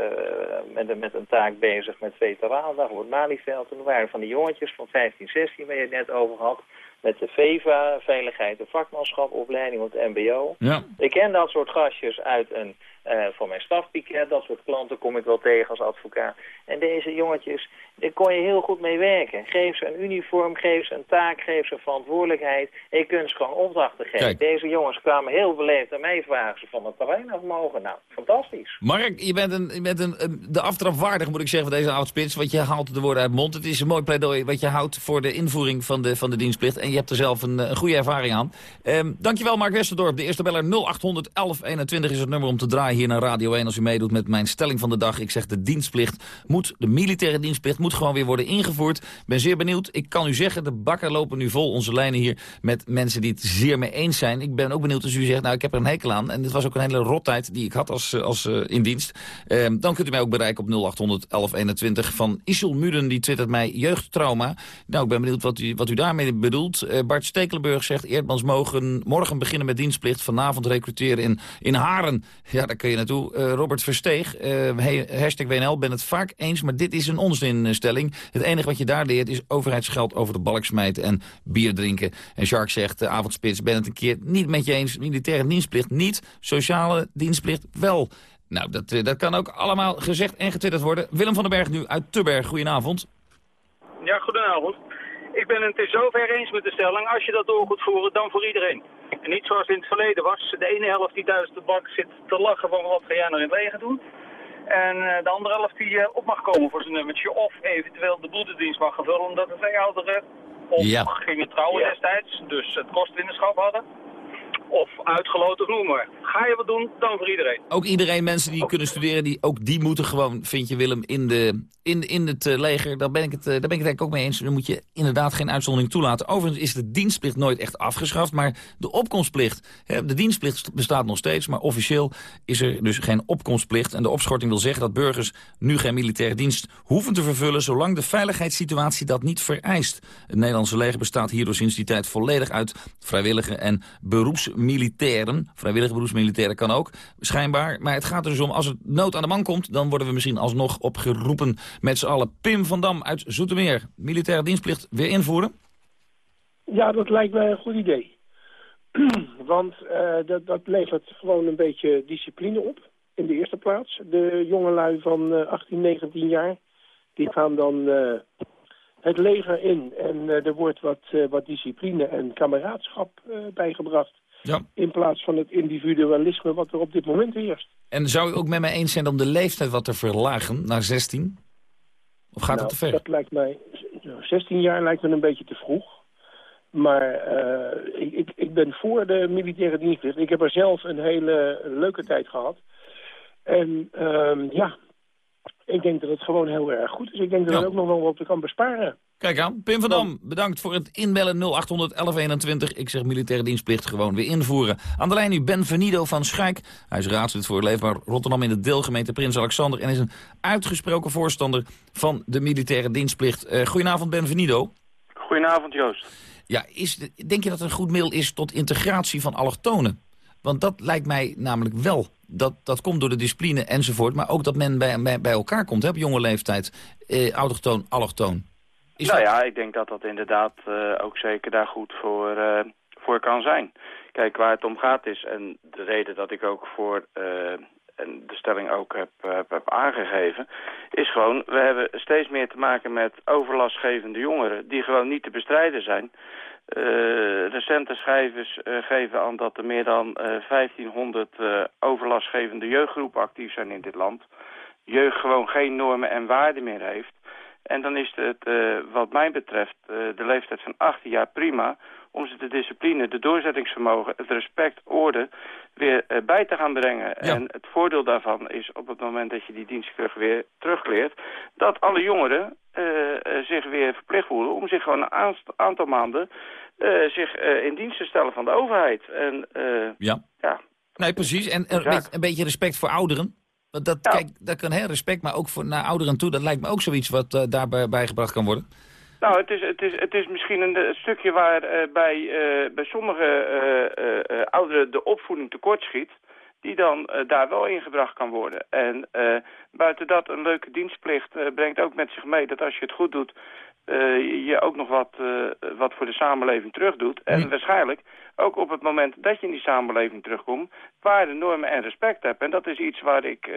met, een- met een taak bezig met Veteranendag op het Malieveld. Toen waren van die jongetjes van 15, 16 waar je het net over had. Met de VEVA, Veiligheid en Vakmanschap, opleiding op het mbo. Ja. Ik ken dat soort gastjes uit een, eh, van mijn stafpiket. Dat soort klanten kom ik wel tegen als advocaat. En deze jongetjes, daar kon je heel goed mee werken. Geef ze een uniform, geef ze een taak, geef ze verantwoordelijkheid. En je kunt ze gewoon opdrachten geven. Kijk. Deze jongens kwamen heel beleefd aan mij vragen ze van het terrein af mogen. Nou, fantastisch. Mark, je bent, een, je bent een, de aftrap waardig, moet ik zeggen, van deze oudspits. Want je haalt de woorden uit mond. Het is een mooi pleidooi wat je houdt voor de invoering van de, van de dienstplicht. En je hebt er zelf een, een goede ervaring aan. Ehm, dankjewel, Mark Westerdorp. De eerste beller 0800 1121 is het nummer om te draaien hier naar Radio 1... als u meedoet met mijn stelling van de dag. Ik zeg de dienstplicht moet, de militaire dienstplicht moet gewoon weer worden ingevoerd. Ben zeer benieuwd. Ik kan u zeggen, de bakken lopen nu vol onze lijnen hier... met mensen die het zeer mee eens zijn. Ik ben ook benieuwd als u zegt, nou, ik heb er een hekel aan. En dit was ook een hele rottijd die ik had als, eh, als eh, in dienst. Ehm, dan kunt u mij ook bereiken op 0800 1121 van Isel Muden. Die twittert mij jeugdtrauma. Nou, ik ben benieuwd wat u, wat u daarmee bedoelt. Eh, Bart Stekelenburg zegt, Eerdmans mogen morgen beginnen met dienstplicht. Vanavond recruteren in, in Haren. Ja, daar je naartoe. Eh, Robert Versteeg, hey, hashtag WNL, ben het vaak eens. Maar dit is een onzinstelling. Het enige wat je daar leert is overheidsgeld over de balk smijten en bier drinken. En Jacques zegt, eh, avondspits, ben het een keer niet met je eens. Militaire dienstplicht niet, sociale dienstplicht wel. Nou, dat, dat kan ook allemaal gezegd en getwitterd worden. Willem van den Berg nu uit Tubberg. Goedenavond. Ja, goedenavond. Ik ben het in zover eens met de stelling. Als je dat door moet voeren, dan voor iedereen. En niet zoals in het verleden was. De ene helft die thuis de bak zit te lachen van wat ga jij nou in het leger doen. En eh, de andere helft die eh, op mag komen voor zijn nummertje. Of eventueel de boetedienst mag gaan vullen omdat de twee ouderen of Ja. gingen trouwen destijds. Dus het kostwinnerschap hadden. Of uitgeloten, noem maar. Ga je wat doen, dan voor iedereen. Ook iedereen, mensen die kunnen studeren, die, ook die moeten gewoon, vind je Willem, in, de, in, in het eh, leger. Daar ben, ik het, eh, daar ben ik het eigenlijk ook mee eens. Dan moet je inderdaad geen uitzondering toelaten. Overigens is de dienstplicht nooit echt afgeschaft, maar de opkomstplicht. Hè, de dienstplicht bestaat nog steeds, maar officieel is er dus geen opkomstplicht. En de opschorting wil zeggen dat burgers nu geen militaire dienst hoeven te vervullen, zolang de veiligheidssituatie dat niet vereist. Het Nederlandse leger bestaat hierdoor sinds die tijd volledig uit vrijwillige en beroepsmilitairen. Vrijwillige beroepsmilitairen kan ook, schijnbaar. Maar het gaat er dus om, als het nood aan de man komt... dan worden we misschien alsnog opgeroepen met z'n allen. Pim van Dam uit Zoetermeer. Militaire dienstplicht weer invoeren? Ja, dat lijkt mij een goed idee. (clears throat) Want eh, dat, dat levert gewoon een beetje discipline op, in de eerste plaats. De jongelui van eh 18, 19 jaar, die gaan dan eh, het leger in. En eh, er wordt wat, eh, wat discipline en kameraadschap eh, bijgebracht. Ja. In plaats van het individualisme wat er op dit moment heerst. En zou u ook met mij eens zijn om de leeftijd wat te verlagen naar 16? Of gaat Nou, het te ver? Dat lijkt mij, nou, 16 jaar lijkt me een beetje te vroeg. Maar eh, ik, ik, ik ben voor de militaire dienstplicht. Ik heb er zelf een hele leuke tijd gehad. En ehm, ja, ik denk dat het gewoon heel erg goed is. Ik denk dat Ja. er ook nog wel wat kan besparen. Kijk aan, Pim van Dam, bedankt voor het inbellen 0800 1121. Ik zeg militaire dienstplicht gewoon weer invoeren. Aan de lijn nu Ben Venido van Schaik. Hij is raadslid voor Leefbaar Rotterdam in de deelgemeente Prins Alexander... en is een uitgesproken voorstander van de militaire dienstplicht. Eh goedenavond Ben Venido. Goedenavond Joost. Ja, is, de- denk je dat het een goed middel is tot integratie van allochtonen? Want dat lijkt mij namelijk wel. Dat, dat komt door de discipline enzovoort. Maar ook dat men bij, bij, bij elkaar komt hè, op jonge leeftijd. Eh, autochtoon, allochtoon. Is nou dat- ja, ik denk dat dat inderdaad eh, ook zeker daar goed voor, eh, voor kan zijn. Kijk, waar het om gaat is, en de reden dat ik ook voor eh, en de stelling ook heb, heb, heb aangegeven, is gewoon, we hebben steeds meer te maken met overlastgevende jongeren die gewoon niet te bestrijden zijn. Eh, recente cijfers eh, geven aan dat er meer dan eh 1500 eh, overlastgevende jeugdgroepen actief zijn in dit land. Jeugd gewoon geen normen en waarden meer heeft. En dan is het, wat mij betreft, de leeftijd van 18 jaar prima... om ze de discipline, de doorzettingsvermogen, het respect, orde weer eh, bij te gaan brengen. En het voordeel daarvan is op het moment dat je die dienstkrug weer terugleert... dat alle jongeren eh, eh, zich weer verplicht voelen om zich gewoon een aantal maanden... zich in dienst te stellen van de overheid. En Ja. ja, Nee, precies. En een, beetje, een beetje respect voor ouderen. Want dat, kijk, dat kan heel respect, maar ook voor, naar ouderen toe. Dat lijkt me ook zoiets wat daarbij bijgebracht kan worden. Nou, het is, het is, het is misschien een, stukje waar eh, bij, eh, bij sommige eh, ouderen de opvoeding tekortschiet, die dan daar wel ingebracht kan worden. En buiten dat, een leuke dienstplicht brengt ook met zich mee dat als je het goed doet, je- ook nog wat, wat voor de samenleving terug doet. En waarschijnlijk ook op het moment dat je in die samenleving terugkomt, waarde, normen en respect hebt. En dat is iets waar ik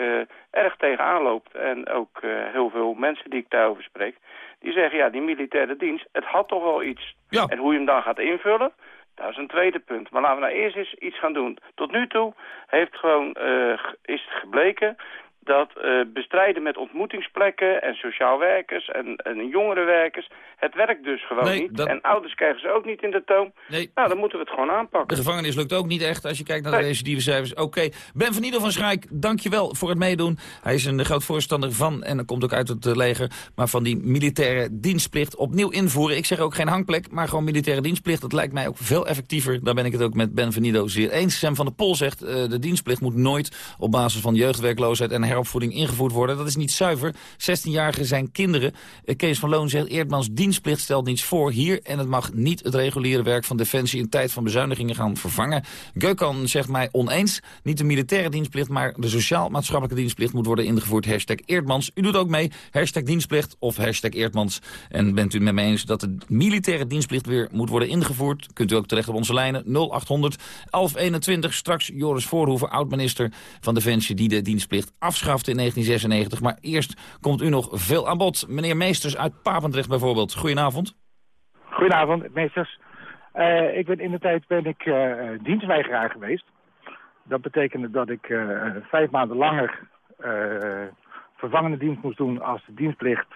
erg tegenaan loop. En ook heel veel mensen die ik daarover spreek, die zeggen, ja, die militaire dienst, het had toch wel iets. En hoe je hem dan gaat invullen, dat is een tweede punt. Maar laten we nou eerst eens iets gaan doen. Tot nu toe heeft gewoon, eh, is het gebleken dat eh, bestrijden met ontmoetingsplekken en sociaal werkers en, en jongerenwerkers, het werkt dus gewoon Nee, niet. dat- En ouders krijgen ze ook niet in de toon. Nee. Nou, dan moeten we het gewoon aanpakken. De gevangenis lukt ook niet echt als je kijkt naar de recidieve cijfers. Oké, Ben van Ieder van Schaik, dankjewel voor het meedoen. Hij is een groot voorstander van, en dat komt ook uit het eh, leger... maar van die militaire dienstplicht opnieuw invoeren. Ik zeg ook geen hangplek, maar gewoon militaire dienstplicht. Dat lijkt mij ook veel effectiever. Daar ben ik het ook met Ben van Nido zeer eens. Sam van der Pol zegt, eh, de dienstplicht moet nooit... op basis van jeugdwerkloosheid en heropvoeding ingevoerd worden. Dat is niet zuiver. 16-jarigen zijn kinderen. Eh, Kees van Loon zegt, Eerdmans dienstplicht stelt niets voor hier... en het mag niet het reguliere werk van Defensie... in tijd van bezuinigingen gaan vervangen. Geukan zegt mij oneens. Niet de militaire dienstplicht, maar de sociaal-maatschappelijke dienstplicht... moet worden ingevoerd. Hashtag Eerdmans. U doet ook mee. Hashtag dienstplicht of hashtag Eerdmans. En bent u met mij eens dat de militaire dienstplicht weer moet worden ingevoerd... kunt u ook terecht op onze lijnen 0800 1121. Straks Joris Voorhoeven, oud-minister van Defensie... die de dienstplicht in 1996. Maar eerst komt u nog veel aan bod. Meneer Meesters uit Papendrecht bijvoorbeeld. Goedenavond. Goedenavond, meesters. Eh, ik ben in de tijd ben ik eh, dienstweigeraar geweest. Dat betekende dat ik eh, vijf maanden langer vervangende dienst moest doen als de dienstplicht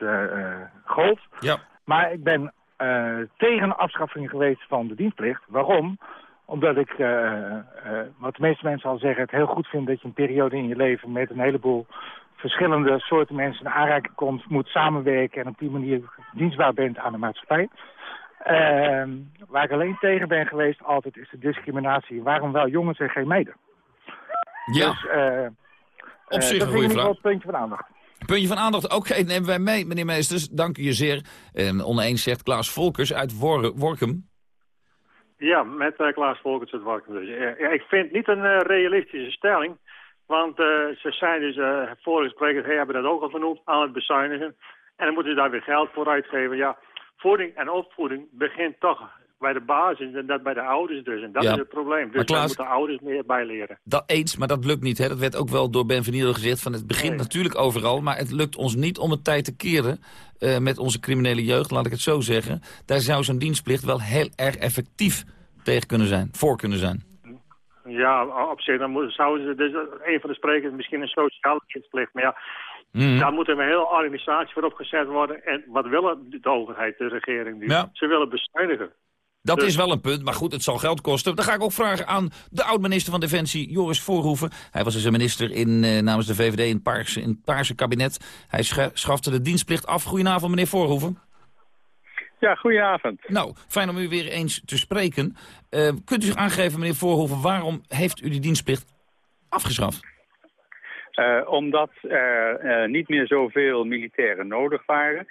gold. Ja. Maar ik ben tegen afschaffing geweest van de dienstplicht. Waarom? Omdat ik, eh, eh, wat de meeste mensen al zeggen, het heel goed vind dat je een periode in je leven met een heleboel verschillende soorten mensen in aanraking komt, moet samenwerken en op die manier dienstbaar bent aan de maatschappij. Ehm, waar ik alleen tegen ben geweest altijd is de discriminatie. Waarom wel jongens en geen meiden? Ja. Dus, eh, Op zich dat een vind goede ik vraag. wel een puntje van aandacht. Puntje van aandacht. Oké, nemen wij mee, meneer Meesters. Dank u je zeer. En oneens zegt Klaas Volkers uit Wor Workum. Ja, met eh, Klaas Volkers uit Warkum. Dus, ik vind niet een eh, realistische stelling. Want eh, ze zijn dus, eh vorige sprekers hebben dat ook al genoemd, aan het bezuinigen. En dan moeten ze daar weer geld voor uitgeven. Ja, voeding en opvoeding begint toch bij de basis en dat bij de ouders dus. En dat Ja. is het probleem. Dus daar moeten ouders meer bijleren. Dat eens, maar dat lukt niet. Hè? Dat werd ook wel door Ben van Niel gezegd. Van het begint natuurlijk overal, maar het lukt ons niet om het tijd te keren eh, met onze criminele jeugd, laat ik het zo zeggen. Daar zou zo'n dienstplicht wel heel erg effectief tegen kunnen zijn, voor kunnen zijn. Ja, op zich dan zouden ze, dus een van de sprekers misschien een sociale dienstplicht. Maar ja, Mhm. daar moet een hele organisatie voor opgezet worden. En wat willen de overheid, de regering nu? Ja. Ze willen bezuinigen. Dat Dus- is wel een punt, maar goed, het zal geld kosten. Dan ga ik ook vragen aan de oud-minister van Defensie, Joris Voorhoeven. Hij was dus een minister in, eh, namens de VVD in het Paarse, in het Paarse kabinet. Hij scha- schafte de dienstplicht af. Goedenavond, meneer Voorhoeven. Ja, goedenavond. Nou, fijn om u weer eens te spreken. Eh, kunt u zich aangeven, meneer Voorhoeven, waarom heeft u die dienstplicht afgeschaft? Eh, omdat er niet meer zoveel militairen nodig waren.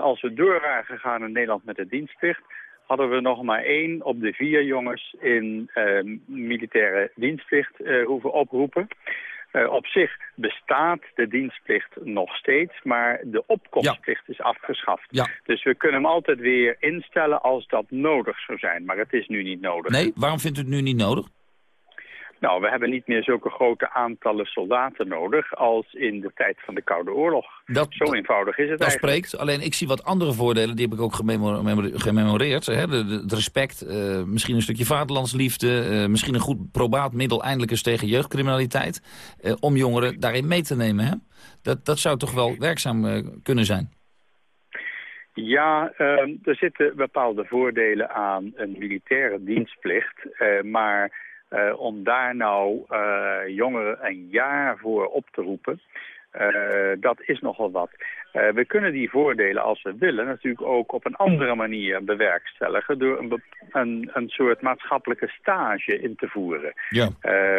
Als we door waren gegaan in Nederland met de dienstplicht... hadden we nog maar één op de vier jongens in uh, militaire dienstplicht uh, hoeven oproepen. Uh, op zich bestaat de dienstplicht nog steeds, maar de opkomstplicht is afgeschaft. Ja. Dus we kunnen hem altijd weer instellen als dat nodig zou zijn, maar het is nu niet nodig. Nee, waarom vindt u het nu niet nodig? Nou, we hebben niet meer zulke grote aantallen soldaten nodig als in de tijd van de Koude Oorlog. Dat, Zo eenvoudig is het dat eigenlijk. spreekt. Alleen ik zie wat andere voordelen, die heb ik ook gememore- gememoreerd. Hè? De, de- het respect, eh, misschien een stukje vaderlandsliefde... eh, misschien een goed probaat middel eindelijk eens tegen jeugdcriminaliteit... eh, om jongeren daarin mee te nemen. Hè? Dat, dat zou toch wel werkzaam kunnen zijn? Ja, ehm, er zitten bepaalde voordelen aan een militaire dienstplicht. maar eh, om daar nou eh, jongeren een jaar voor op te roepen, eh, dat is nogal wat. We kunnen die voordelen, als we willen, natuurlijk ook op een andere manier bewerkstelligen... door een, een, een soort maatschappelijke stage in te voeren. Ja.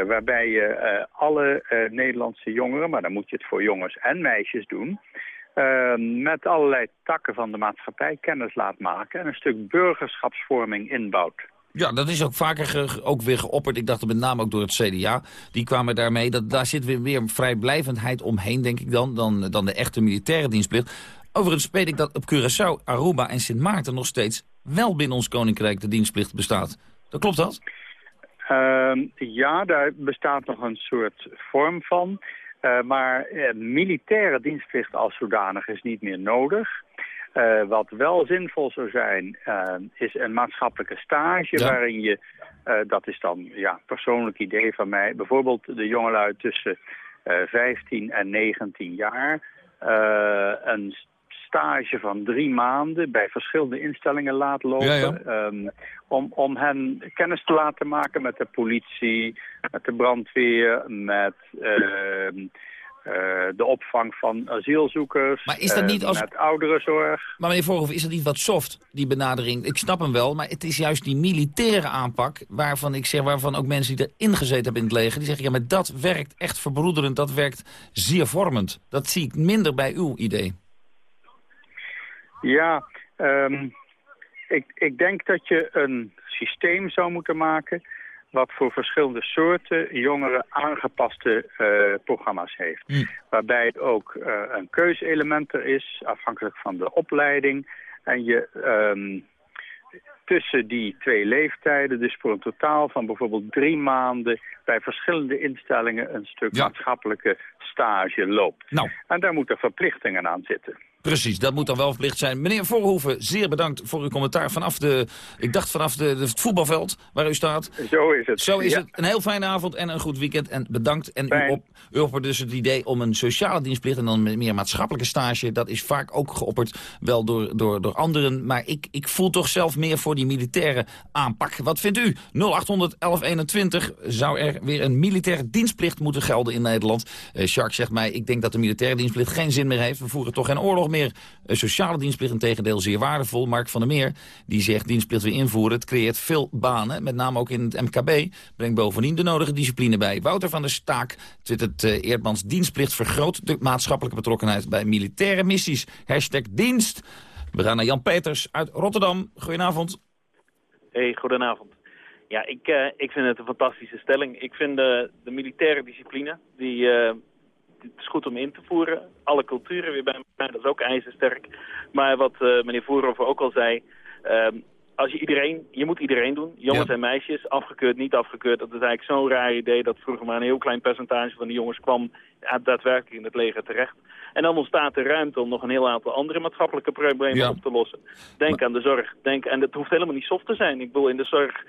Waarbij je alle Nederlandse jongeren, maar dan moet je het voor jongens en meisjes doen... met allerlei takken van de maatschappij kennis laat maken... en een stuk burgerschapsvorming inbouwt. Ja, dat is ook vaker ook weer geopperd. Ik dacht met name ook door het CDA. Die kwamen daarmee. Dat, daar zit weer, weer vrijblijvendheid omheen, denk ik dan, dan, dan de echte militaire dienstplicht. Overigens weet ik dat op Curaçao, Aruba en Sint Maarten nog steeds wel binnen ons koninkrijk de dienstplicht bestaat. Dat klopt dat? Ehm, ja, daar bestaat nog een soort vorm van. Eh, maar eh, militaire dienstplicht als zodanig is niet meer nodig. Eh, wat wel zinvol zou zijn, eh, is een maatschappelijke stage Ja. waarin je, eh, dat is dan ja, persoonlijk idee van mij, bijvoorbeeld de jongelui tussen eh 15 en 19 jaar, een stage van drie maanden bij verschillende instellingen laat lopen. Ja, ja. ehm, om, om hen kennis te laten maken met de politie, met de brandweer, met ehm, eh, de opvang van asielzoekers, Maar is dat niet eh, als- met ouderenzorg. Maar meneer Voorhoff, is dat niet wat soft, die benadering? Ik snap hem wel, maar het is juist die militaire aanpak... waarvan ik zeg, waarvan ook mensen die erin gezeten hebben in het leger... die zeggen, ja, maar dat werkt echt verbroederend, dat werkt zeer vormend. Dat zie ik minder bij uw idee. Ja, ehm, ik, ik denk dat je een systeem zou moeten maken... wat voor verschillende soorten jongeren aangepaste eh, programma's heeft. Waarbij het ook eh, een keuzeelement er is, afhankelijk van de opleiding. En je ehm, tussen die twee leeftijden, dus voor een totaal van bijvoorbeeld drie maanden... bij verschillende instellingen een stuk maatschappelijke stage loopt. Nou. En daar moeten verplichtingen aan zitten. Precies, dat moet dan wel verplicht zijn. Meneer Voorhoeven, zeer bedankt voor uw commentaar vanaf de, ik dacht vanaf de, het voetbalveld waar u staat. Zo is het. Zo is Ja. het. Een heel fijne avond en een goed weekend. En bedankt. En u, op, u oppert dus het idee om een sociale dienstplicht en dan meer maatschappelijke stage. Dat is vaak ook geopperd, wel door, door, door anderen. Maar ik, ik voel toch zelf meer voor die militaire aanpak. Wat vindt u? 0800 1121 zou er weer een militaire dienstplicht moeten gelden in Nederland. Eh Jacques zegt mij, ik denk dat de militaire dienstplicht geen zin meer heeft. We voeren toch geen oorlog meer. Sociale dienstplicht in tegendeel zeer waardevol. Mark van der Meer die zegt dienstplicht weer invoeren. Het creëert veel banen, met name ook in het MKB. Brengt bovendien de nodige discipline bij. Wouter van der Staak twittert uh, Eerdmans dienstplicht vergroot de maatschappelijke betrokkenheid bij militaire missies. Hashtag dienst. We gaan naar Jan Peters uit Rotterdam. Goedenavond. Hey, goedenavond. Ja, ik, eh, ik vind het een fantastische stelling. Ik vind de, de militaire discipline, die, eh, het is goed om in te voeren. Alle culturen weer bij elkaar, dat is ook ijzersterk. Maar wat eh, meneer Voerover ook al zei, ehm, als je iedereen, je moet iedereen doen. Jongens Ja. en meisjes, afgekeurd, niet afgekeurd. Dat is eigenlijk zo'n raar idee dat vroeger maar een heel klein percentage van de jongens kwam daadwerkelijk in het leger terecht. En dan ontstaat er ruimte om nog een heel aantal andere maatschappelijke problemen Ja. op te lossen. Denk aan de zorg. Denk, en het hoeft helemaal niet soft te zijn. Ik bedoel, in de zorg,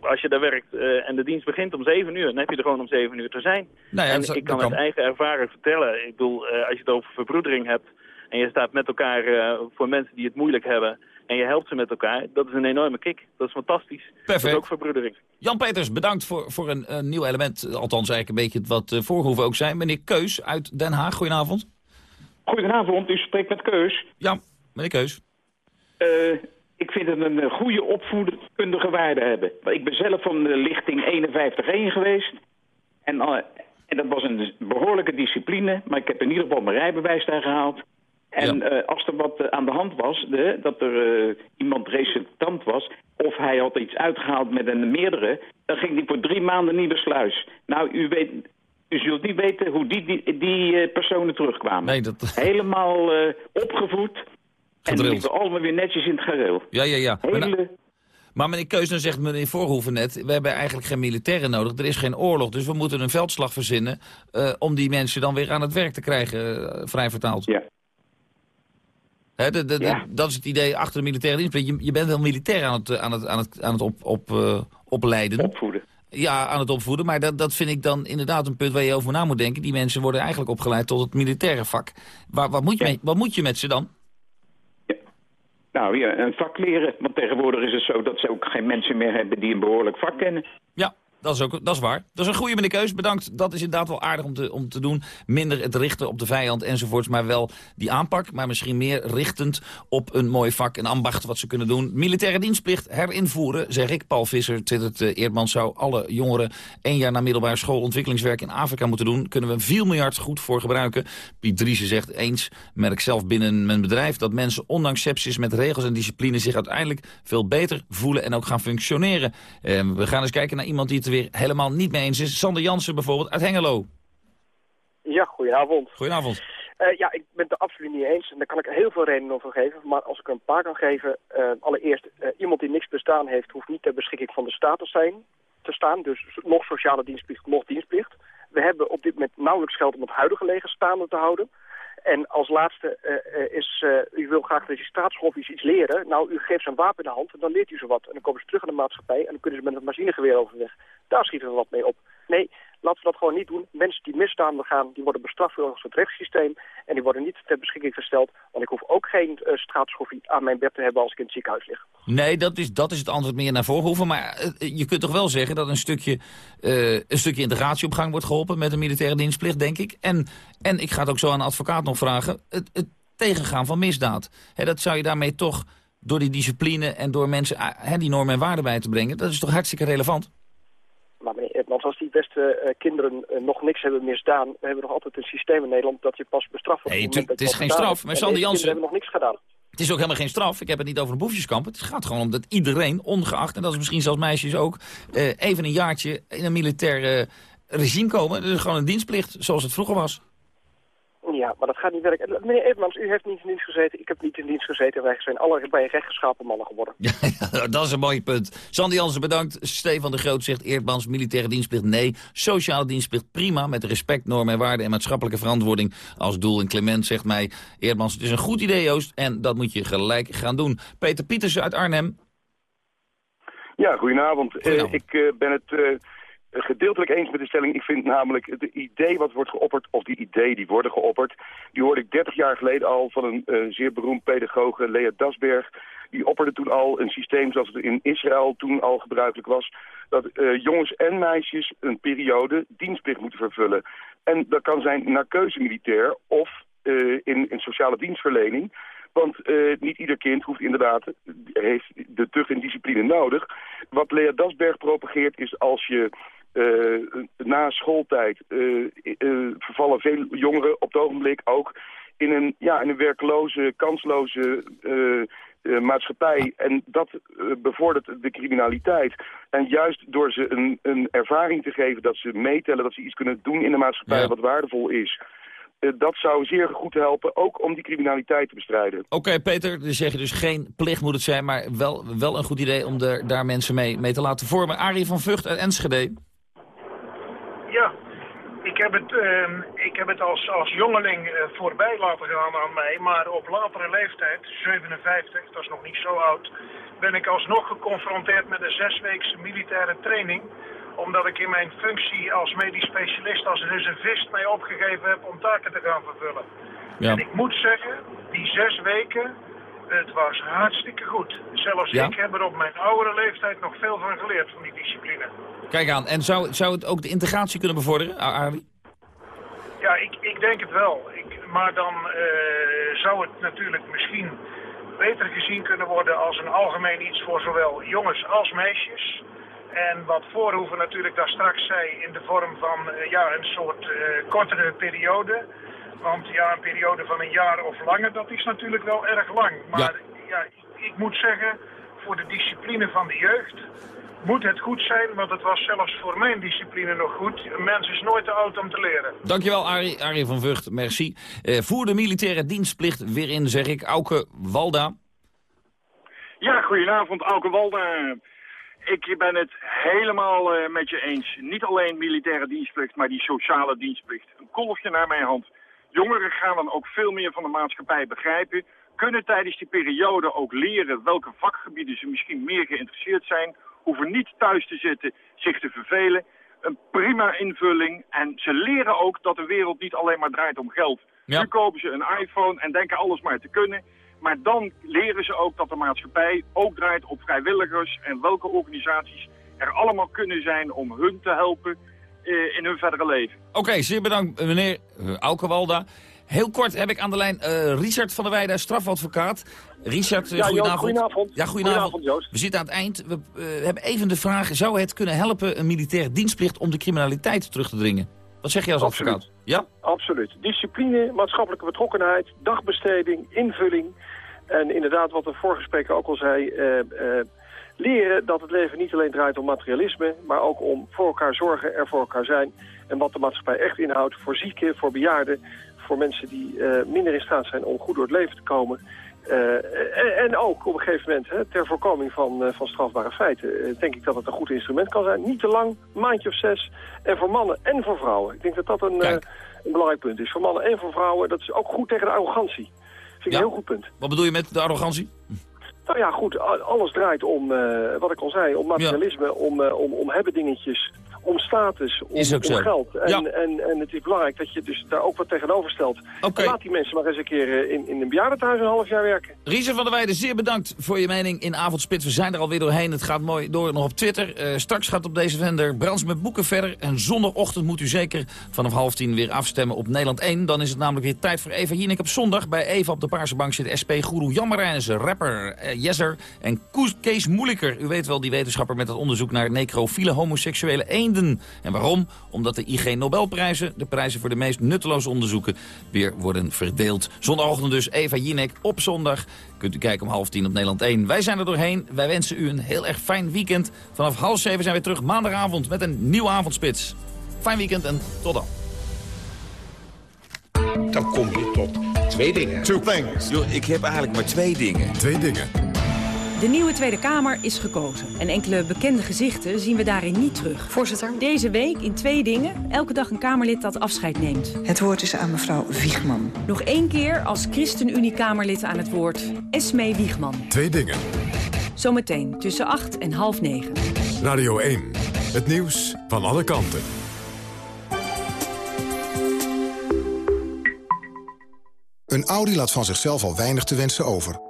als je daar werkt eh, en de dienst begint om zeven uur, dan heb je er gewoon om zeven uur te zijn. Nou ja, en dat- ik dat kan uit kan. eigen ervaring vertellen, ik bedoel, eh, als je het over verbroedering hebt en je staat met elkaar eh, voor mensen die het moeilijk hebben en je helpt ze met elkaar, dat is een enorme kick. Dat is fantastisch. Dat Perfect. is ook verbroedering. Jan Peters, bedankt voor, voor een, een nieuw element. Althans eigenlijk een beetje wat uh, Voorhoeven ook zijn. Meneer Keus uit Den Haag, goedenavond. Goedenavond, u spreekt met Keus. Ja, meneer Keus. Ik vind het een eh, goede opvoedkundige waarde hebben. Ik ben zelf van de lichting 51-1 geweest. En, eh, en dat was een behoorlijke discipline. Maar ik heb in ieder geval mijn rijbewijs daar gehaald. En eh, als er wat aan de hand was, de, dat er iemand resultant was... of hij had iets uitgehaald met een meerdere... dan ging hij voor drie maanden niet sluis. Nou, u weet... U zult niet weten hoe die, die, die personen terugkwamen. Nee, dat... (laughs) Helemaal eh, opgevoed. En Gedrild. liepen allemaal weer netjes in het gareel. Ja, ja, ja. Maar, Hele... nou- maar meneer Keusner zegt meneer Voorhoeven net... we hebben eigenlijk geen militairen nodig, er is geen oorlog... dus we moeten een veldslag verzinnen... eh, om die mensen dan weer aan het werk te krijgen, eh, vrij vertaald. Ja. Hè, de, de, de- Ja. Dat is het idee achter de militaire dienst. Je, je bent wel militair aan het, eh, aan het, aan het, aan het op, op, opleiden. Opvoeden. Ja, aan het opvoeden. Maar dat, dat vind ik dan inderdaad een punt waar je over na moet denken. Die mensen worden eigenlijk opgeleid tot het militaire vak. Waar, wat, moet je mee- wat moet je met ze dan? Nou ja, een vak leren. Want tegenwoordig is het zo dat ze ook geen mensen meer hebben die een behoorlijk vak kennen. Ja, dat is, ook, dat is waar. Dat is een goede meneer Keus. Bedankt. Dat is inderdaad wel aardig om te, om te doen. Minder het richten op de vijand enzovoorts. Maar wel die aanpak. Maar misschien meer richtend op een mooi vak. Een ambacht wat ze kunnen doen. Militaire dienstplicht herinvoeren, zeg ik. Paul Visser twittert uh, Eerdmans zou alle jongeren... één jaar na middelbare school ontwikkelingswerk in Afrika moeten doen. Kunnen we 4 miljard goed voor gebruiken. Piet Driessen zegt eens, merk zelf binnen mijn bedrijf... dat mensen ondanks sepsis met regels en discipline... zich uiteindelijk veel beter voelen en ook gaan functioneren. We gaan eens kijken naar iemand die het weer helemaal niet mee eens is. Sander Jansen bijvoorbeeld uit Hengelo. Ja, goedenavond. Goedenavond. Uh, ja, ik ben het er absoluut niet eens. En daar kan ik heel veel redenen voor geven. Maar als ik er een paar kan geven... Uh, allereerst, uh, iemand die niks bestaan heeft... hoeft niet ter beschikking van de staat te, zijn, te staan. Dus nog sociale dienstplicht, nog dienstplicht. We hebben op dit moment nauwelijks geld om het huidige leger staande te houden. En als laatste uh, is, uh, u wil graag registratiehobby's iets leren. Nou, u geeft ze een wapen in de hand en dan leert u ze wat. En dan komen ze terug in de maatschappij en dan kunnen ze met een machinegeweer overweg. Daar schieten we wat mee op. Nee, laten we dat gewoon niet doen. Mensen die misdaden begaan, die worden bestraft volgens het rechtssysteem. En die worden niet ter beschikking gesteld. Want ik hoef ook geen uh, straatschoffie aan mijn bed te hebben als ik in het ziekenhuis lig. Nee, dat is, dat is het antwoord meer naar voren hoeven. Maar uh, je kunt toch wel zeggen dat een stukje, uh, een stukje integratie wordt geholpen met een militaire dienstplicht, denk ik. En, en ik ga het ook zo aan de advocaat nog vragen, het, het tegengaan van misdaad. He, dat zou je daarmee toch door die discipline en door mensen die normen en waarden bij te brengen, dat is toch hartstikke relevant? Maar meneer Edmans, als die beste uh, kinderen uh, nog niks hebben misdaan... we hebben nog altijd een systeem in Nederland dat je pas bestraft wordt. Nee, het, het is geen straf, maar Sander Jansen... hebben nog niks gedaan. Het is ook helemaal geen straf. Ik heb het niet over een boefjeskamp. Het gaat gewoon om dat iedereen, ongeacht, en dat is misschien zelfs meisjes ook... Uh, even een jaartje in een militair regime komen. Dat is gewoon een dienstplicht, zoals het vroeger was. Ja, maar dat gaat niet werken. Meneer Evenmans, u heeft niet in dienst gezeten, ik heb niet in dienst gezeten. Wij zijn allebei rechtgeschapen mannen geworden. (laughs) Ja, ja, dat is een mooi punt. Sandy Jansen bedankt. Stefan de Groot zegt Eerdmans, militaire dienstplicht nee. Sociale dienstplicht prima, met respect, normen en waarden en maatschappelijke verantwoording als doel. En Clement zegt mij, Eerdmans, het is een goed idee Joost en dat moet je gelijk gaan doen. Peter Pietersen uit Arnhem. Ja, goedenavond. goedenavond. Uh, ik uh, ben het... Uh gedeeltelijk eens met de stelling. Ik vind namelijk het idee wat wordt geopperd, of die ideeën die worden geopperd, die hoorde ik 30 jaar geleden al van een uh, zeer beroemd pedagoog, Lea Dasberg. Die opperde toen al een systeem zoals het in Israël toen al gebruikelijk was, dat uh, jongens en meisjes een periode dienstplicht moeten vervullen. En dat kan zijn naar keuze militair of in, in sociale dienstverlening. Want niet ieder kind hoeft inderdaad, heeft de tucht en discipline nodig. Wat Lea Dasberg propageert is als je na schooltijd uh, vervallen veel jongeren op het ogenblik ook in een, ja, in een werkloze, kansloze maatschappij. En dat bevordert de criminaliteit. En juist door ze een, een ervaring te geven dat ze meetellen, dat ze iets kunnen doen in de maatschappij ja. wat waardevol is uh, dat zou zeer goed helpen, ook om die criminaliteit te bestrijden. Oké, okay, Peter, dan zeg je dus geen plicht moet het zijn, maar wel, wel een goed idee om daar mensen mee, mee te laten vormen. Arie van Vught uit Enschede. Ik heb het, uh, ik heb het als, als jongeling uh, voorbij laten gaan aan mij, maar op latere leeftijd, 57, dat is nog niet zo oud, ben ik alsnog geconfronteerd met een zesweekse militaire training omdat ik in mijn functie als medisch specialist, als reservist mij opgegeven heb om taken te gaan vervullen. Ja. En ik moet zeggen, die zes weken, het was hartstikke goed. Zelfs ja. ik heb er op mijn oudere leeftijd nog veel van geleerd, van die discipline. Kijk aan, en zou, zou het ook de integratie kunnen bevorderen, Arie? Ja, ik, ik denk het wel. Ik, maar dan uh, zou het natuurlijk misschien beter gezien kunnen worden als een algemeen iets voor zowel jongens als meisjes. En wat Voorhoeven natuurlijk daar straks zei in de vorm van uh, ja, een soort uh, kortere periode. Want ja, een periode van een jaar of langer, dat is natuurlijk wel erg lang. Maar ja, ik, ik moet zeggen, voor de discipline van de jeugd moet het goed zijn, want het was zelfs voor mijn discipline nog goed. Een mens is nooit te oud om te leren. Dankjewel, Arie, Arie van Vught. Merci. Eh, voer de militaire dienstplicht weer in, zeg ik. Auke Walda. Ja, goedenavond, Auke Walda. Ik ben het helemaal uh, met je eens. Niet alleen militaire dienstplicht, maar die sociale dienstplicht. Een kolfje naar mijn hand. Jongeren gaan dan ook veel meer van de maatschappij begrijpen. Kunnen tijdens die periode ook leren welke vakgebieden ze misschien meer geïnteresseerd zijn hoeven niet thuis te zitten, zich te vervelen. Een prima invulling. En ze leren ook dat de wereld niet alleen maar draait om geld. Nu kopen ze een iPhone en denken alles maar te kunnen. Maar dan leren ze ook dat de maatschappij ook draait op vrijwilligers... en welke organisaties er allemaal kunnen zijn om hun te helpen in hun verdere leven. Oké, zeer bedankt meneer uh, Aukewalda. Heel kort heb ik aan de lijn uh, Richard van der Weijden, strafadvocaat. Richard, uh, ja, goedenavond. goedenavond. Ja, goedenavond. Joost. We zitten aan het eind. We uh, hebben even de vraag, zou het kunnen helpen, een militaire dienstplicht, om de criminaliteit terug te dringen? Wat zeg je als Absoluut. advocaat? Ja? Absoluut. Discipline, maatschappelijke betrokkenheid, dagbesteding, invulling. En inderdaad, wat de vorige spreker ook al zei... leren dat het leven niet alleen draait om materialisme... maar ook om voor elkaar zorgen, er voor elkaar zijn... en wat de maatschappij echt inhoudt voor zieken, voor bejaarden voor mensen die uh, minder in staat zijn om goed door het leven te komen. Uh, en, en, ook op een gegeven moment, hè, ter voorkoming van, uh, van strafbare feiten, denk ik dat het een goed instrument kan zijn. Niet te lang, maandje of zes. En voor mannen en voor vrouwen. Ik denk dat dat een, een belangrijk punt is. Voor mannen en voor vrouwen, dat is ook goed tegen de arrogantie. Vind ik ja. een heel goed punt. Wat bedoel je met de arrogantie? Nou ja, goed, alles draait om, wat ik al zei, om materialisme, ja. om, om, om hebben dingetjes om status, om, is ook om zo. geld. En, ja. en, en het is belangrijk dat je dus daar ook wat tegenover stelt. Okay. Laat die mensen maar eens een keer in, in een bejaardentehuis een half jaar werken. Richard van der Weijden, zeer bedankt voor je mening in Avondspits. We zijn er alweer doorheen. Het gaat mooi door nog op Twitter. Uh, straks gaat op deze vender Brands met boeken verder. En zondagochtend moet u zeker vanaf half tien weer afstemmen op Nederland 1. Dan is het namelijk weer tijd voor Eva Jinek op zondag. Bij Eva op de Paarse Bank zit SP-goeroe Jan Marijnissen, rapper uh, Jesser en Koes, Kees Moeilijker. U weet wel, die wetenschapper met het onderzoek naar necrofiele homoseksuele eenden. En waarom? Omdat de IG Nobelprijzen, de prijzen voor de meest nutteloze onderzoeken, weer worden verdeeld. Zondagochtend dus Eva Jinek op zondag. Kunt u kijken om half tien op Nederland 1. Wij zijn er doorheen. Wij wensen u een heel erg fijn weekend. Vanaf half zeven zijn we terug maandagavond met een nieuwe avondspits. Fijn weekend en tot dan. Dan kom je tot twee dingen. Two things. Yo, ik heb eigenlijk maar twee dingen. Twee dingen. De nieuwe Tweede Kamer is gekozen. En enkele bekende gezichten zien we daarin niet terug. Voorzitter. Deze week in twee dingen. Elke dag een Kamerlid dat afscheid neemt. Het woord is aan mevrouw Wiegman. Nog één keer als ChristenUnie-Kamerlid aan het woord. Esmee Wiegman. Twee dingen. Zometeen tussen acht en half negen. Radio 1. Het nieuws van alle kanten. Een Audi laat van zichzelf al weinig te wensen over.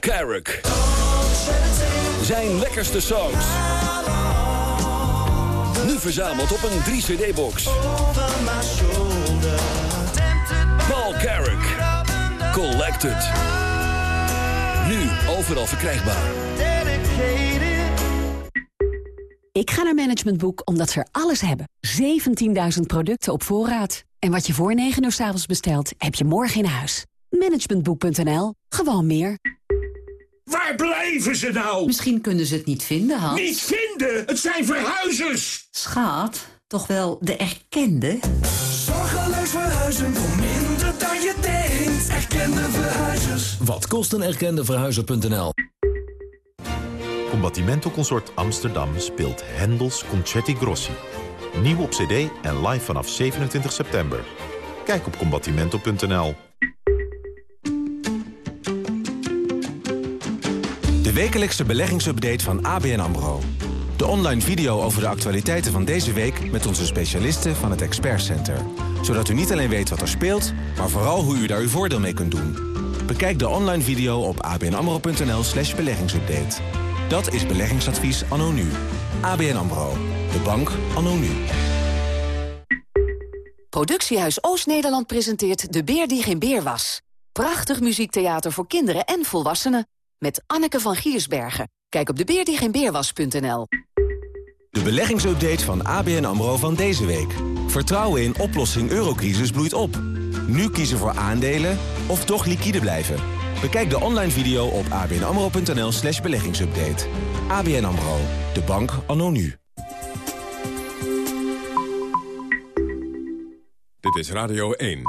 Carrick. Zijn lekkerste songs. Nu verzameld op een 3-cd-box. Paul Carrick. Collected. Nu overal verkrijgbaar. Ik ga naar Management Boek omdat ze er alles hebben. 17.000 producten op voorraad. En wat je voor 9 uur s avonds bestelt, heb je morgen in huis. Managementboek.nl. Gewoon meer. Waar blijven ze nou? Misschien kunnen ze het niet vinden, Hans. Niet vinden? Het zijn verhuizers! Schaat, toch wel de erkende? Zorgeloos verhuizen voor minder dan je denkt. Erkende verhuizers. Wat kost een erkende verhuizer.nl? Combattimento Consort Amsterdam speelt Hendels Concerti Grossi. Nieuw op cd en live vanaf 27 september. Kijk op combattimento.nl. De wekelijkse beleggingsupdate van ABN AMRO. De online video over de actualiteiten van deze week met onze specialisten van het Expert Center. Zodat u niet alleen weet wat er speelt, maar vooral hoe u daar uw voordeel mee kunt doen. Bekijk de online video op abnamro.nl slash beleggingsupdate. Dat is beleggingsadvies anno nu. ABN AMRO. De bank anno nu. Productiehuis Oost-Nederland presenteert De Beer die geen beer was. Prachtig muziektheater voor kinderen en volwassenen. Met Anneke van Giersbergen. Kijk op debeerdiegeenbeerwas.nl. De beleggingsupdate van ABN AMRO van deze week. Vertrouwen in oplossing eurocrisis bloeit op. Nu kiezen voor aandelen of toch liquide blijven. Bekijk de online video op abnamro.nl slash beleggingsupdate. ABN AMRO, de bank anno nu. Dit is Radio 1.